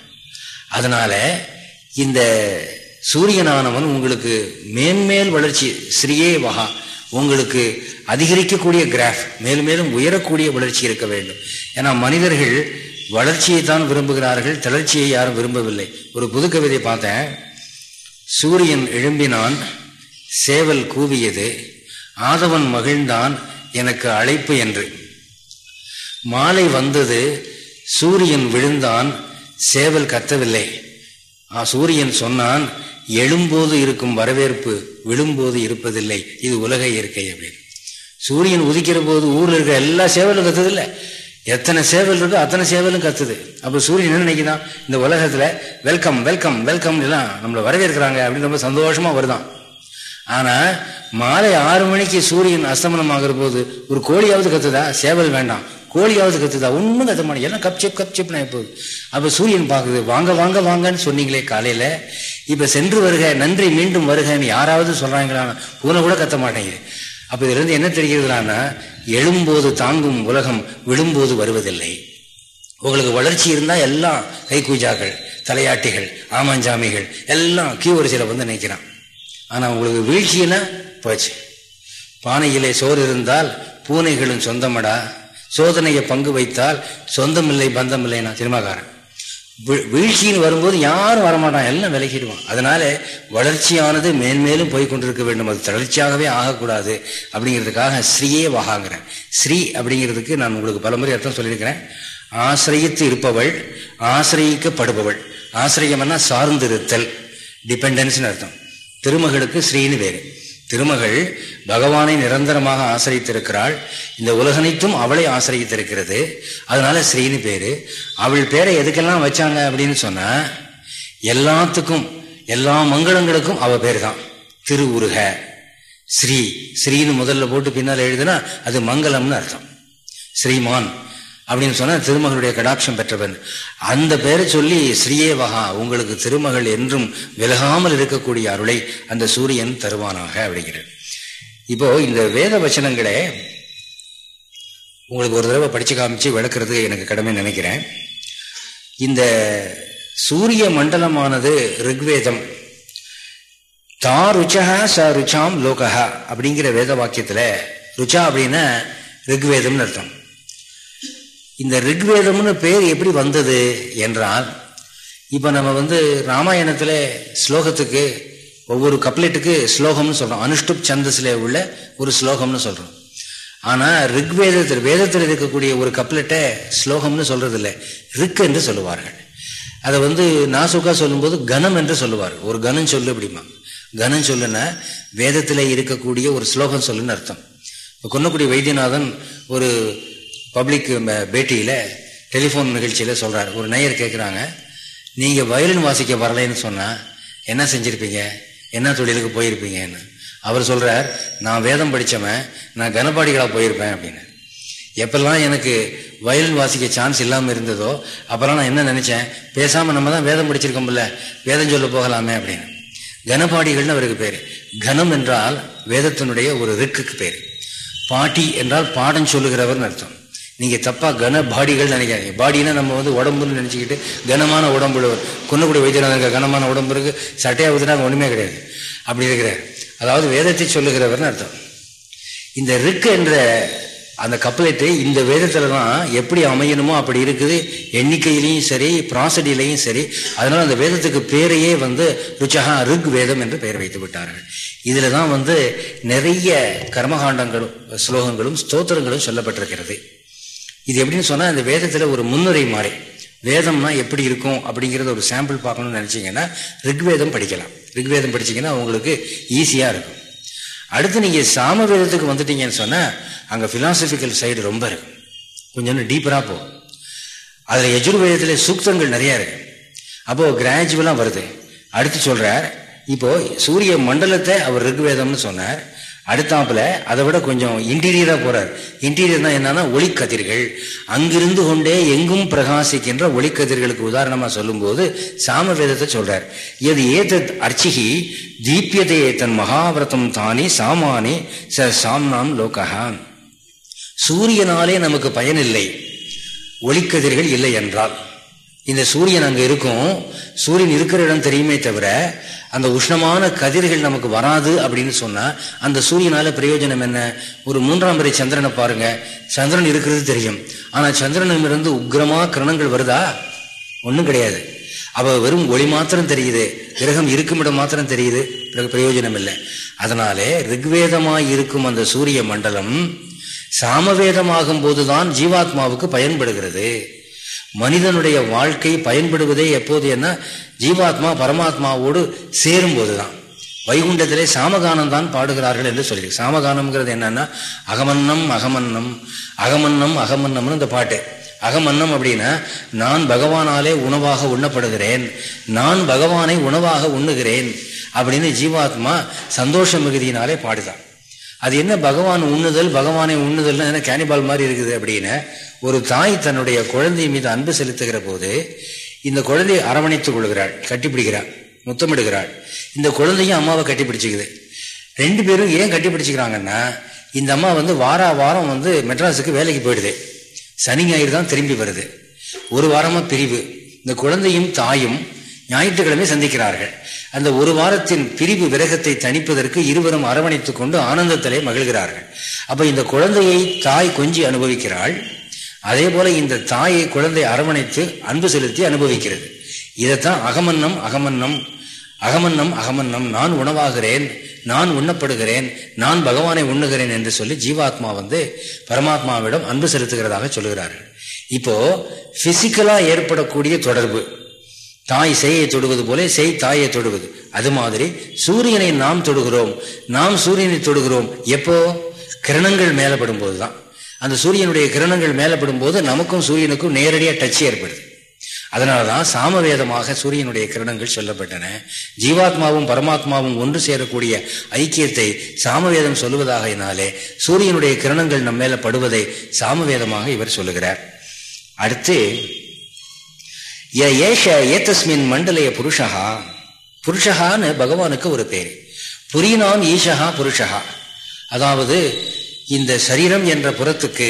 அதனால இந்த சூரியனானவன் உங்களுக்கு மேன்மேல் வளர்ச்சி ஸ்ரீயே வகா உங்களுக்கு அதிகரிக்கக்கூடிய கிராஃப் மேலும் மேலும் உயரக்கூடிய வளர்ச்சி இருக்க வேண்டும். ஏன்னா மனிதர்கள் வளர்ச்சியை தான் விரும்புகிறார்கள் தளர்ச்சியை யாரும் விரும்பவில்லை. ஒரு புது கவிதை பார்த்தேன். சூரியன் எழும்பினான் சேவல் கூவியது ஆதவன் மகிழ்ந்தான் எனக்கு அழைப்பு என்று. மாலை வந்தது சூரியன் விழுந்தான் சேவல் கத்தவில்லை. சூரியன் சொன்னான் எழும்போது இருக்கும் வரவேற்பு விழும்போது இருப்பதில்லை. இது உலக இயற்கை அப்படின்னு சூரியன் உதிக்கிற போது ஊரில் இருக்கிற எல்லா சேவலும் கத்துது எத்தனை சேவல் இருக்கோ அத்தனை சேவலும் கத்துது. அப்போ சூரியன் என்ன நினைக்கிறான் இந்த உலகத்தில் வெல்கம் வெல்கம் வெல்கம் எல்லாம் நம்மளை வரவேற்கிறாங்க அப்படின்னு ரொம்ப சந்தோஷமாக வருதான். ஆனா மாலை ஆறு மணிக்கு சூரியன் அஸ்தமனம் ஆகிற போது ஒரு கோழியாவது கத்துதா? சேவல் வேண்டாம். கோழியாவது கத்துதா? ஒன்றும் கத்த மாட்டேன். எல்லாம் கப் செப் கப் சிப் போகுது அப்ப சூரியன் பார்க்குது வாங்க வாங்க வாங்கன்னு சொன்னீங்களே காலையில. இப்ப சென்று வருக நன்றி மீண்டும் வருகன்னு யாராவது சொல்றாங்களா பூனை கூட கத்த மாட்டேங்குது. அப்ப இதுல இருந்து என்ன தெரிகிறதுனா எழும்போது தாங்கும் உலகம் விழும்போது வருவதில்லை. உங்களுக்கு வளர்ச்சி இருந்தா எல்லாம் கைகூஜாக்கள் தலையாட்டிகள் ஆமாஞ்சாமிகள் எல்லாம் கீ வரிசையில் வந்து நினைக்கிறான். ஆனால் உங்களுக்கு வீழ்ச்சின்னா போச்சு. பானையிலே சோறு இருந்தால் பூனைகளும் சொந்தமடா. சோதனையை பங்கு வைத்தால் சொந்தமில்லை பந்தமில்லைனா சினிமாக்காரன். வீழ்ச்சின்னு வரும்போது யாரும் வரமாட்டான் எல்லாம் விலகிடுவான். அதனால வளர்ச்சியானது மேன்மேலும் போய் கொண்டிருக்க வேண்டும். அது தளர்ச்சியாகவே ஆகக்கூடாது அப்படிங்கிறதுக்காக ஸ்ரீயே வகாங்கிறேன். ஸ்ரீ அப்படிங்கிறதுக்கு நான் உங்களுக்கு பலமுறை அர்த்தம் சொல்லியிருக்கிறேன். ஆசிரியத்து இருப்பவள் ஆசிரியக்கப்படுபவள். ஆசிரியம்னா சார்ந்திருத்தல் டிபெண்டன்ஸ்னு அர்த்தம். திருமகளுக்கு ஸ்ரீன்னு பேரு. திருமகள் பகவானை நிரந்தரமாக ஆசிரியத்திருக்கிறாள் இந்த உலகனைத்தும் அவளை ஆசிரியத்திருக்கிறது அதனால ஸ்ரீன்னு பேரு. அவள் பேரை எதுக்கெல்லாம் வச்சாங்க அப்படின்னு சொன்னா எல்லாத்துக்கும் எல்லா மங்களங்களுக்கும் அவ பேர் தான் திருவுருக. ஸ்ரீ. ஸ்ரீன்னு முதல்ல போட்டு பின்னால் எழுதுனா அது மங்களம்னு அர்த்தம். ஸ்ரீமான். அப்படின்னு சொன்னா திருமகளுடைய கடாட்சம் பெற்றவன். அந்த பேரை சொல்லி ஸ்ரீயே வகா உங்களுக்கு திருமகள் என்றும் விலகாமல் இருக்கக்கூடிய அருளை அந்த சூரியன் தருவானாக அப்படிங்கிறது இப்போ இந்த வேத வச்சனங்களை உங்களுக்கு ஒரு தடவை படிச்சு காமிச்சு விளக்குறது எனக்கு கடமை நினைக்கிறேன். இந்த சூரிய மண்டலமானது ரிக்வேதம். தா ருச்சா ச ருச்சாம் லோகஹா அப்படிங்கிற வேத வாக்கியத்தில் ருச்சா அப்படின்னா ரிக்வேதம்னு அர்த்தம். இந்த ரிக்வேதம்னு பேர் எப்படி வந்தது என்றால் இப்போ நம்ம வந்து ராமாயணத்தில் ஸ்லோகத்துக்கு ஒவ்வொரு கப்லெட்டுக்கு ஸ்லோகம்னு சொல்கிறோம் அனுஷ்டுப் சந்தஸில் உள்ள ஒரு ஸ்லோகம்னு சொல்கிறோம் ஆனால் ரிக்வேதத்தில் வேதத்தில் இருக்கக்கூடிய ஒரு கப்லெட்டை ஸ்லோகம்னு சொல்கிறதில்ல ரிக் என்று சொல்லுவார்கள். அதை வந்து நாசுக்கா சொல்லும்போது கனம் என்று சொல்லுவார். ஒரு கனம் சொல்லு அப்படிமா? கனம் சொல்லுன்னா வேதத்தில் இருக்கக்கூடிய ஒரு ஸ்லோகம் சொல்லுன்னு அர்த்தம். இப்போ கொன்னக்குடி வைத்தியநாதன் ஒரு பப்ளிக் பேட்டியில் டெலிஃபோன் நிகழ்ச்சியில் சொல்கிறார் ஒரு நேயர் கேட்குறாங்க நீங்கள் வயலின் வாசிக்க வரலைன்னு சொன்னால் என்ன செஞ்சுருப்பீங்க? என்ன தொழிலுக்கு போயிருப்பீங்கன்னு? அவர் சொல்கிறார் நான் வேதம் படித்தவன் நான் கனபாடிகளாக போயிருப்பேன் அப்படின்னு. எப்பெல்லாம் எனக்கு வயலின் வாசிக்க சான்ஸ் இல்லாமல் இருந்ததோ அப்போல்லாம் நான் என்ன நினச்சேன்? பேசாமல் நம்ம தான் வேதம் படிச்சிருக்கோம்ல வேதம் சொல்ல போகலாமே அப்படின்னு. கனபாடிகள்னு அவருக்கு பேர். கனம் என்றால் வேதத்தினுடைய ஒரு ரிக்குக்கு பேர். பாட்டி என்றால் பாடம் சொல்லுகிறவர்னு அர்த்தம். நீங்கள் தப்பாக கன பாடிகள் நினைக்காதீங்க. பாடினா நம்ம வந்து உடம்புன்னு நினச்சிக்கிட்டு கனமான உடம்பு கொன்னக்கூடிய வைத்தியநாதன் கனமான உடம்பு இருக்கு. சட்டையாக ஊற்றினா ஒன்றுமே கிடையாது. அப்படி இருக்கிறார். அதாவது வேதத்தை சொல்லுகிறவர்னு அர்த்தம். இந்த ரிக் என்ற அந்த கப்பலேட்டு இந்த வேதத்தில் தான் எப்படி அமையணுமோ அப்படி இருக்குது. எண்ணிக்கையிலையும் சரி ப்ராசடியிலையும் சரி. அதனால் அந்த வேதத்துக்கு பேரையே வந்து ருச்சகா ரிக் வேதம் என்று பெயர் வைத்து விட்டார்கள். இதில் தான் வந்து நிறைய கர்மகாண்டங்களும் ஸ்லோகங்களும் ஸ்தோத்திரங்களும் சொல்லப்பட்டிருக்கிறது. இது எப்படின்னு சொன்னால் இந்த வேதத்தில் ஒரு முன்னுரை மாறி வேதம்னா எப்படி இருக்கும் அப்படிங்கிறத ஒரு சாம்பிள் பார்க்கணும்னு நினைச்சீங்கன்னா ரிக்வேதம் படிக்கலாம். ரிக்வேதம் படிச்சீங்கன்னா உங்களுக்கு ஈஸியாக இருக்கும். அடுத்து நீங்கள் சாம வேதத்துக்கு வந்துட்டீங்கன்னு சொன்னால் அங்கே ஃபிலாசபிக்கல் சைடு ரொம்ப இருக்கும். கொஞ்சம் டீப்பராக போகும். அதில் எஜுர்வேதத்தில் சூக்தங்கள் நிறையா இருக்கு. அப்போது கிராஜுவலாக வருது. அடுத்து சொல்கிறார் இப்போ சூரிய மண்டலத்தை அவர் ரிக்வேதம்னு சொன்னார். அடுத்தாப்புல அதை விட கொஞ்சம் இன்டீரியரா போறார். இன்டீரியர்னா என்னன்னா ஒளிக்கதிர்கள். அங்கிருந்து கொண்டே எங்கும் பிரகாசிக்கின்ற ஒளிக்கதிர்களுக்கு உதாரணமா சொல்லும்போது சாம வேதத்தை சொல்றார். எது ஏதத் அர்ச்சிகி தீபியதே தன் மகாவிரதம் தானே சாமானே ச சாம்னாம் லோகஹான் சூரியனாலே நமக்கு பயனில்லை. ஒளிக்கதிர்கள் இல்லை என்றால். இந்த சூரியன் அங்கே இருக்கும். சூரியன் இருக்கிற இடம் தெரியுமே தவிர அந்த உஷ்ணமான கதிர்கள் நமக்கு வராது அப்படின்னு சொன்னால் அந்த சூரியனால் பிரயோஜனம் என்ன? ஒரு மூன்றாம் வரை சந்திரனை பாருங்க. சந்திரன் இருக்கிறது தெரியும். ஆனால் சந்திரனிலிருந்து உக்ரமாக கிரணங்கள் வருதா? ஒன்றும் கிடையாது. அவள் வெறும் ஒளி மாத்திரம் தெரியுது. கிரகம் இருக்கும் இடம் மாத்திரம் தெரியுது. பிரயோஜனம் இல்லை. அதனாலே ரிக்வேதமாய் இருக்கும் அந்த சூரிய மண்டலம் சாமவேதமாகும் போதுதான் ஜீவாத்மாவுக்கு பயன்படுகிறது. மனிதனுடைய வாழ்க்கை பயன்படுவதே எப்போது என்ன? ஜீவாத்மா பரமாத்மாவோடு சேரும் போதுதான் வைகுண்டத்திலே சாமகானம் தான் பாடுகிறார்கள் என்று சொல்லி சாமகானம்ங்கிறது என்னன்னா அகமன்னம் அகமன்னம் அகமன்னம் அகமன்னம்னு இந்த பாட்டு. அகமன்னம் அப்படின்னா நான் பகவானாலே உணவாக உண்ணப்படுகிறேன் நான் பகவானை உணவாக உண்ணுகிறேன் அப்படின்னு ஜீவாத்மா சந்தோஷ மிகுதியினாலே பாடுதான். அது என்ன பகவான் உண்ணுதல் பகவானை உண்ணுதல் என்ன கேனிபால் மாதிரி இருக்குது அப்படின்னு. ஒரு தாய் தன்னுடைய குழந்தை மீது அன்பு செலுத்துகிற போது இந்த குழந்தையை அரவணைத்துக் கொள்கிறாள் கட்டிப்பிடிக்கிறாள் முத்தமிடுகிறாள். இந்த குழந்தையும் அம்மாவை கட்டிப்பிடிச்சிக்குது. ரெண்டு பேரும் ஏன் கட்டிப்பிடிச்சிக்கிறாங்கன்னா இந்த அம்மா வந்து வார வாரம் வந்து மெட்ராஸுக்கு வேலைக்கு போயிடுது. சனி ஞாயிறு தான் திரும்பி வருது. ஒரு வாரமாக பிரிவு. இந்த குழந்தையும் தாயும் ஞாயிற்றுக்கிழமை சந்திக்கிறார்கள். அந்த ஒரு வாரத்தின் பிரிவு விரகத்தை தணிப்பதற்கு இருவரும் அரவணைத்துக் கொண்டு ஆனந்தத்திலே மகிழ்கிறார்கள். அப்ப இந்த குழந்தையை தாய் கொஞ்சி அனுபவிக்கிறாள். அதே போல இந்த தாயை குழந்தை அரவணைத்து அன்பு செலுத்தி அனுபவிக்கிறது. இதைத்தான் அகமன்னம் அகமன்னம் அகமன்னம் அகமன்னம். நான் உணவாகிறேன் நான் உண்ணப்படுகிறேன் நான் பகவானை உண்ணுகிறேன் என்று சொல்லி ஜீவாத்மா வந்து பரமாத்மாவிடம் அன்பு செலுத்துகிறதாக சொல்லுகிறார்கள். இப்போ பிசிக்கலா ஏற்படக்கூடிய தொடர்பு. தாய் செய்யை தொடுவது போல செய் தாயை தொடுவது. அது மாதிரி சூரியனை நாம் தொடுகிறோம். நாம் சூரியனை தொடுகிறோம். எப்போ? கிரணங்கள் மேலப்படும் போதுதான் அந்த சூரியனுடைய கிரணங்கள் மேலப்படும் போது நமக்கும் சூரியனுக்கும் நேரடியாக டச் ஏற்படுது. அதனாலதான் சாமவேதமாக சூரியனுடைய கிரணங்கள் சொல்லப்பட்டன. ஜீவாத்மாவும் பரமாத்மாவும் ஒன்று சேரக்கூடிய ஐக்கியத்தை சாமவேதம் சொல்லுவதாகினாலே சூரியனுடைய கிரணங்கள் நம்ம மேல படுவதை சாமவேதமாக இவர் சொல்லுகிறார். அடுத்து ஏஷ ஏத்தஸ்மின் மண்டலைய புருஷகா புருஷகான்னு பகவானுக்கு ஒரு பேர். புரியினான் ஈஷகா புருஷகா அதாவது இந்த சரீரம் என்ற புறத்துக்கு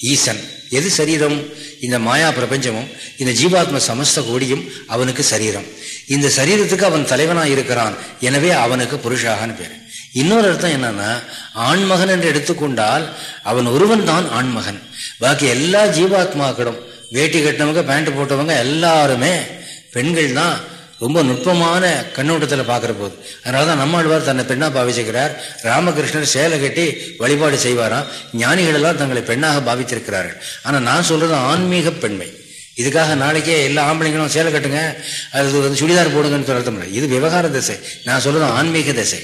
ஈசன். எது சரீரம்? இந்த மாயா பிரபஞ்சமும் இந்த ஜீவாத்ம சமஸ்த கோடியும் அவனுக்கு சரீரம். இந்த சரீரத்துக்கு அவன் தலைவனாக இருக்கிறான். எனவே அவனுக்கு புருஷாகன்னு பேர். இன்னொரு அர்த்தம் என்னன்னா ஆண்மகன் என்று எடுத்துக்கொண்டால் அவன் ஒருவன் தான் ஆண்மகன். பாக்கி எல்லா ஜீவாத்மாக்களும் வேட்டி கட்டினவங்க பேண்ட் போட்டவங்க எல்லாருமே பெண்கள் தான் ரொம்ப நுட்பமான கண்ணோட்டத்தில் பார்க்குற போது. அதனால தான் நம்மாழ்வார் தன்னை பெண்ணாக பாவிச்சுக்கிறார். ராமகிருஷ்ணர் சேலை கட்டி வழிபாடு செய்வாராம். ஞானிகள் எல்லாம் தங்களை பெண்ணாக பாவித்திருக்கிறார்கள். ஆனால் நான் சொல்கிறது ஆன்மீக பெண்மை. இதுக்காக நாளைக்கே எல்லா ஆம்பளைங்களும் சேலை கட்டுங்க அது வந்து சுடிதார் போடுங்கன்னு சொல்ல இது விவகார திசை. நான் சொல்கிறது ஆன்மீக திசை.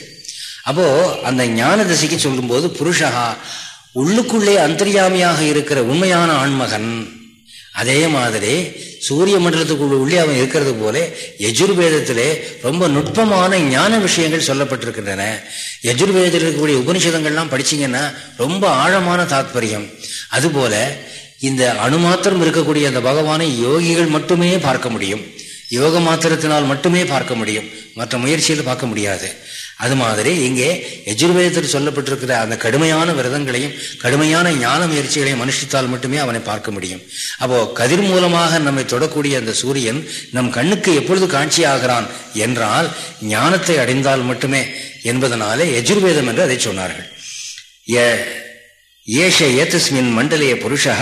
அப்போது அந்த ஞான திசைக்கு சொல்லும்போது புருஷகா உள்ளுக்குள்ளே அந்தரியாமியாக இருக்கிற உண்மையான ஆண்மகன் அதே மாதிரி சூரிய மண்டலத்துக்குள்ள உள்ளே அவன் இருக்கிறது போல யஜுர்வேதத்திலே ரொம்ப நுட்பமான ஞான விஷயங்கள் சொல்லப்பட்டிருக்கின்றன. யஜுர்வேதத்தில் இருக்கக்கூடிய உபனிஷதங்கள்லாம் படிச்சீங்கன்னா ரொம்ப ஆழமான தாத்பரியம். அதுபோல இந்த அணுமாத்திரம் இருக்கக்கூடிய அந்த பகவானை யோகிகள் மட்டுமே பார்க்க முடியும். யோக மாத்திரத்தினால் மட்டுமே பார்க்க முடியும். மற்ற முயற்சியில் பார்க்க முடியாது. அது மாதிரி இங்கே எஜுர்வேதத்தில் சொல்லப்பட்டிருக்கிற அந்த கடுமையான விரதங்களையும் கடுமையான ஞான முயற்சிகளையும் அனுஷ்டித்தால் மட்டுமே அவனை பார்க்க முடியும். அப்போ கதிர் மூலமாக நம்மை தொடக்கூடிய அந்த சூரியன் நம் கண்ணுக்கு எப்பொழுது காட்சி ஆகிறான் என்றால் ஞானத்தை அடைந்தால் மட்டுமே என்பதனாலே எஜுர்வேதம் என்று அதை சொன்னார்கள். ஏஷ ஏத்தஸ்மின் மண்டலே புருஷா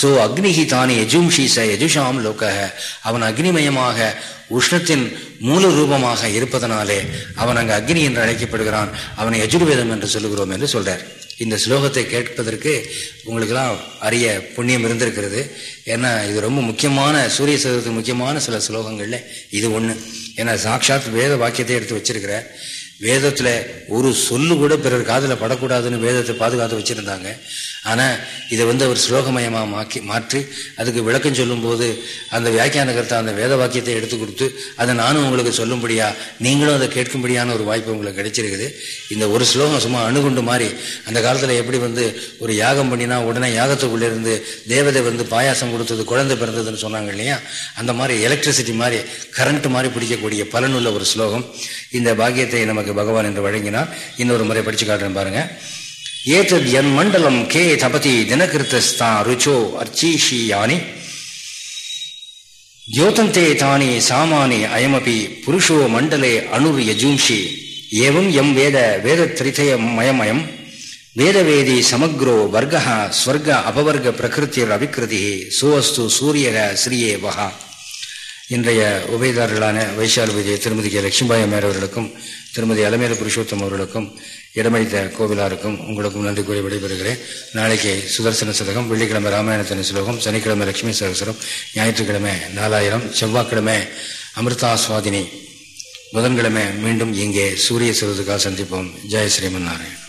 சோ அக்னிஹி தானே யஜும்ஷீச யஜுஷாம் லோக அவன் அக்னிமயமாக உஷ்ணத்தின் மூல ரூபமாக இருப்பதனாலே அவன் அங்கு அக்னி என்று அழைக்கப்படுகிறான். அவனை யஜுர்வேதம் என்று சொல்லுகிறோம் என்று சொல்றார். இந்த ஸ்லோகத்தை கேட்பதற்கு உங்களுக்கெல்லாம் அரிய புண்ணியம் இருந்திருக்கிறது. ஏன்னா இது ரொம்ப முக்கியமான சூரிய சதத்துக்கு முக்கியமான சில ஸ்லோகங்கள்ல இது ஒன்று ஏன்னா சாட்சாத் வேத வாக்கியத்தை எடுத்து வச்சிருக்கிற வேதத்தில் ஒரு சொல்லு கூட பிறர் காதில் படக்கூடாதுன்னு வேதத்தை பாதுகாத்து வச்சுருந்தாங்க. ஆனால் இதை வந்து அவர் ஸ்லோகமயமாக மாக்கி மாற்றி அதுக்கு விளக்கம் சொல்லும்போது அந்த வியாக்கியானகர்த்தா அந்த வேத வாக்கியத்தை எடுத்து கொடுத்து அதை நானும் உங்களுக்கு சொல்லும்படியா நீங்களும் அதை கேட்கும்படியான ஒரு வாய்ப்பு உங்களுக்கு கிடைச்சிருக்குது. இந்த ஒரு ஸ்லோகம் சும்மா அணுகுண்டு மாதிரி அந்த காலத்தில் எப்படி வந்து ஒரு யாகம் பண்ணினா உடனே யாகத்துக்குள்ளேருந்து தேவதை வந்து பாயாசம் கொடுத்தது குழந்தை பிறந்ததுன்னு சொன்னாங்க இல்லையா? அந்த மாதிரி எலக்ட்ரிசிட்டி மாதிரி கரண்ட் மாதிரி பிடிக்கக்கூடிய பலனுள்ள ஒரு ஸ்லோகம் இந்த பாக்கியத்தை நமக்கு பகவான் என்று வழங்கினார். இன்னொரு முறை படித்து காட்டுறேன் பாருங்கள் ஏதத் என் மண்டலம் கே தபதி தினகிருத்தஸ்தா ருச்சோ அர்ச்சீஷியானி. தியோதந்தே தானி சாமானி அயமபி புருஷோ மண்டலே அணுர் யஜூம்ஷி. ஏவம் எம் வேத வேத திரிதயம் மயமயம் வேதவேதி சமக்ரோ வர்க ஸ்வர்க அபவர்க பிரகிருத்தியர் அபிகிருதி சுவஸ்து சூரியக ஸ்ரீயே வகா இன்றைய உபயதாரர்களான வைஷால் விஜய் திருமதி கே. லட்சுமிபாய் மேரவர்களுக்கும் திருமதி அலமேல புருஷோத்தம் அவர்களுக்கும் இடமளித்த கோவிலாருக்கும் உங்களுக்கும் நன்றி கூறி விடைபெறுகிறேன். நாளைக்கு சுதர்சன சதகம் வெள்ளிக்கிழமை ராமாயணத்தின் ஸ்லோகம் சனிக்கிழமை லட்சுமி சகசரம் ஞாயிற்றுக்கிழமை நாலாயிரம் செவ்வாய்க்கிழமை அமிர்தாஸ்வாதினி புதன்கிழமை மீண்டும் இங்கே சூரிய சிறுதுக்காக சந்திப்போம். ஜெய ஸ்ரீமன் நாராயண்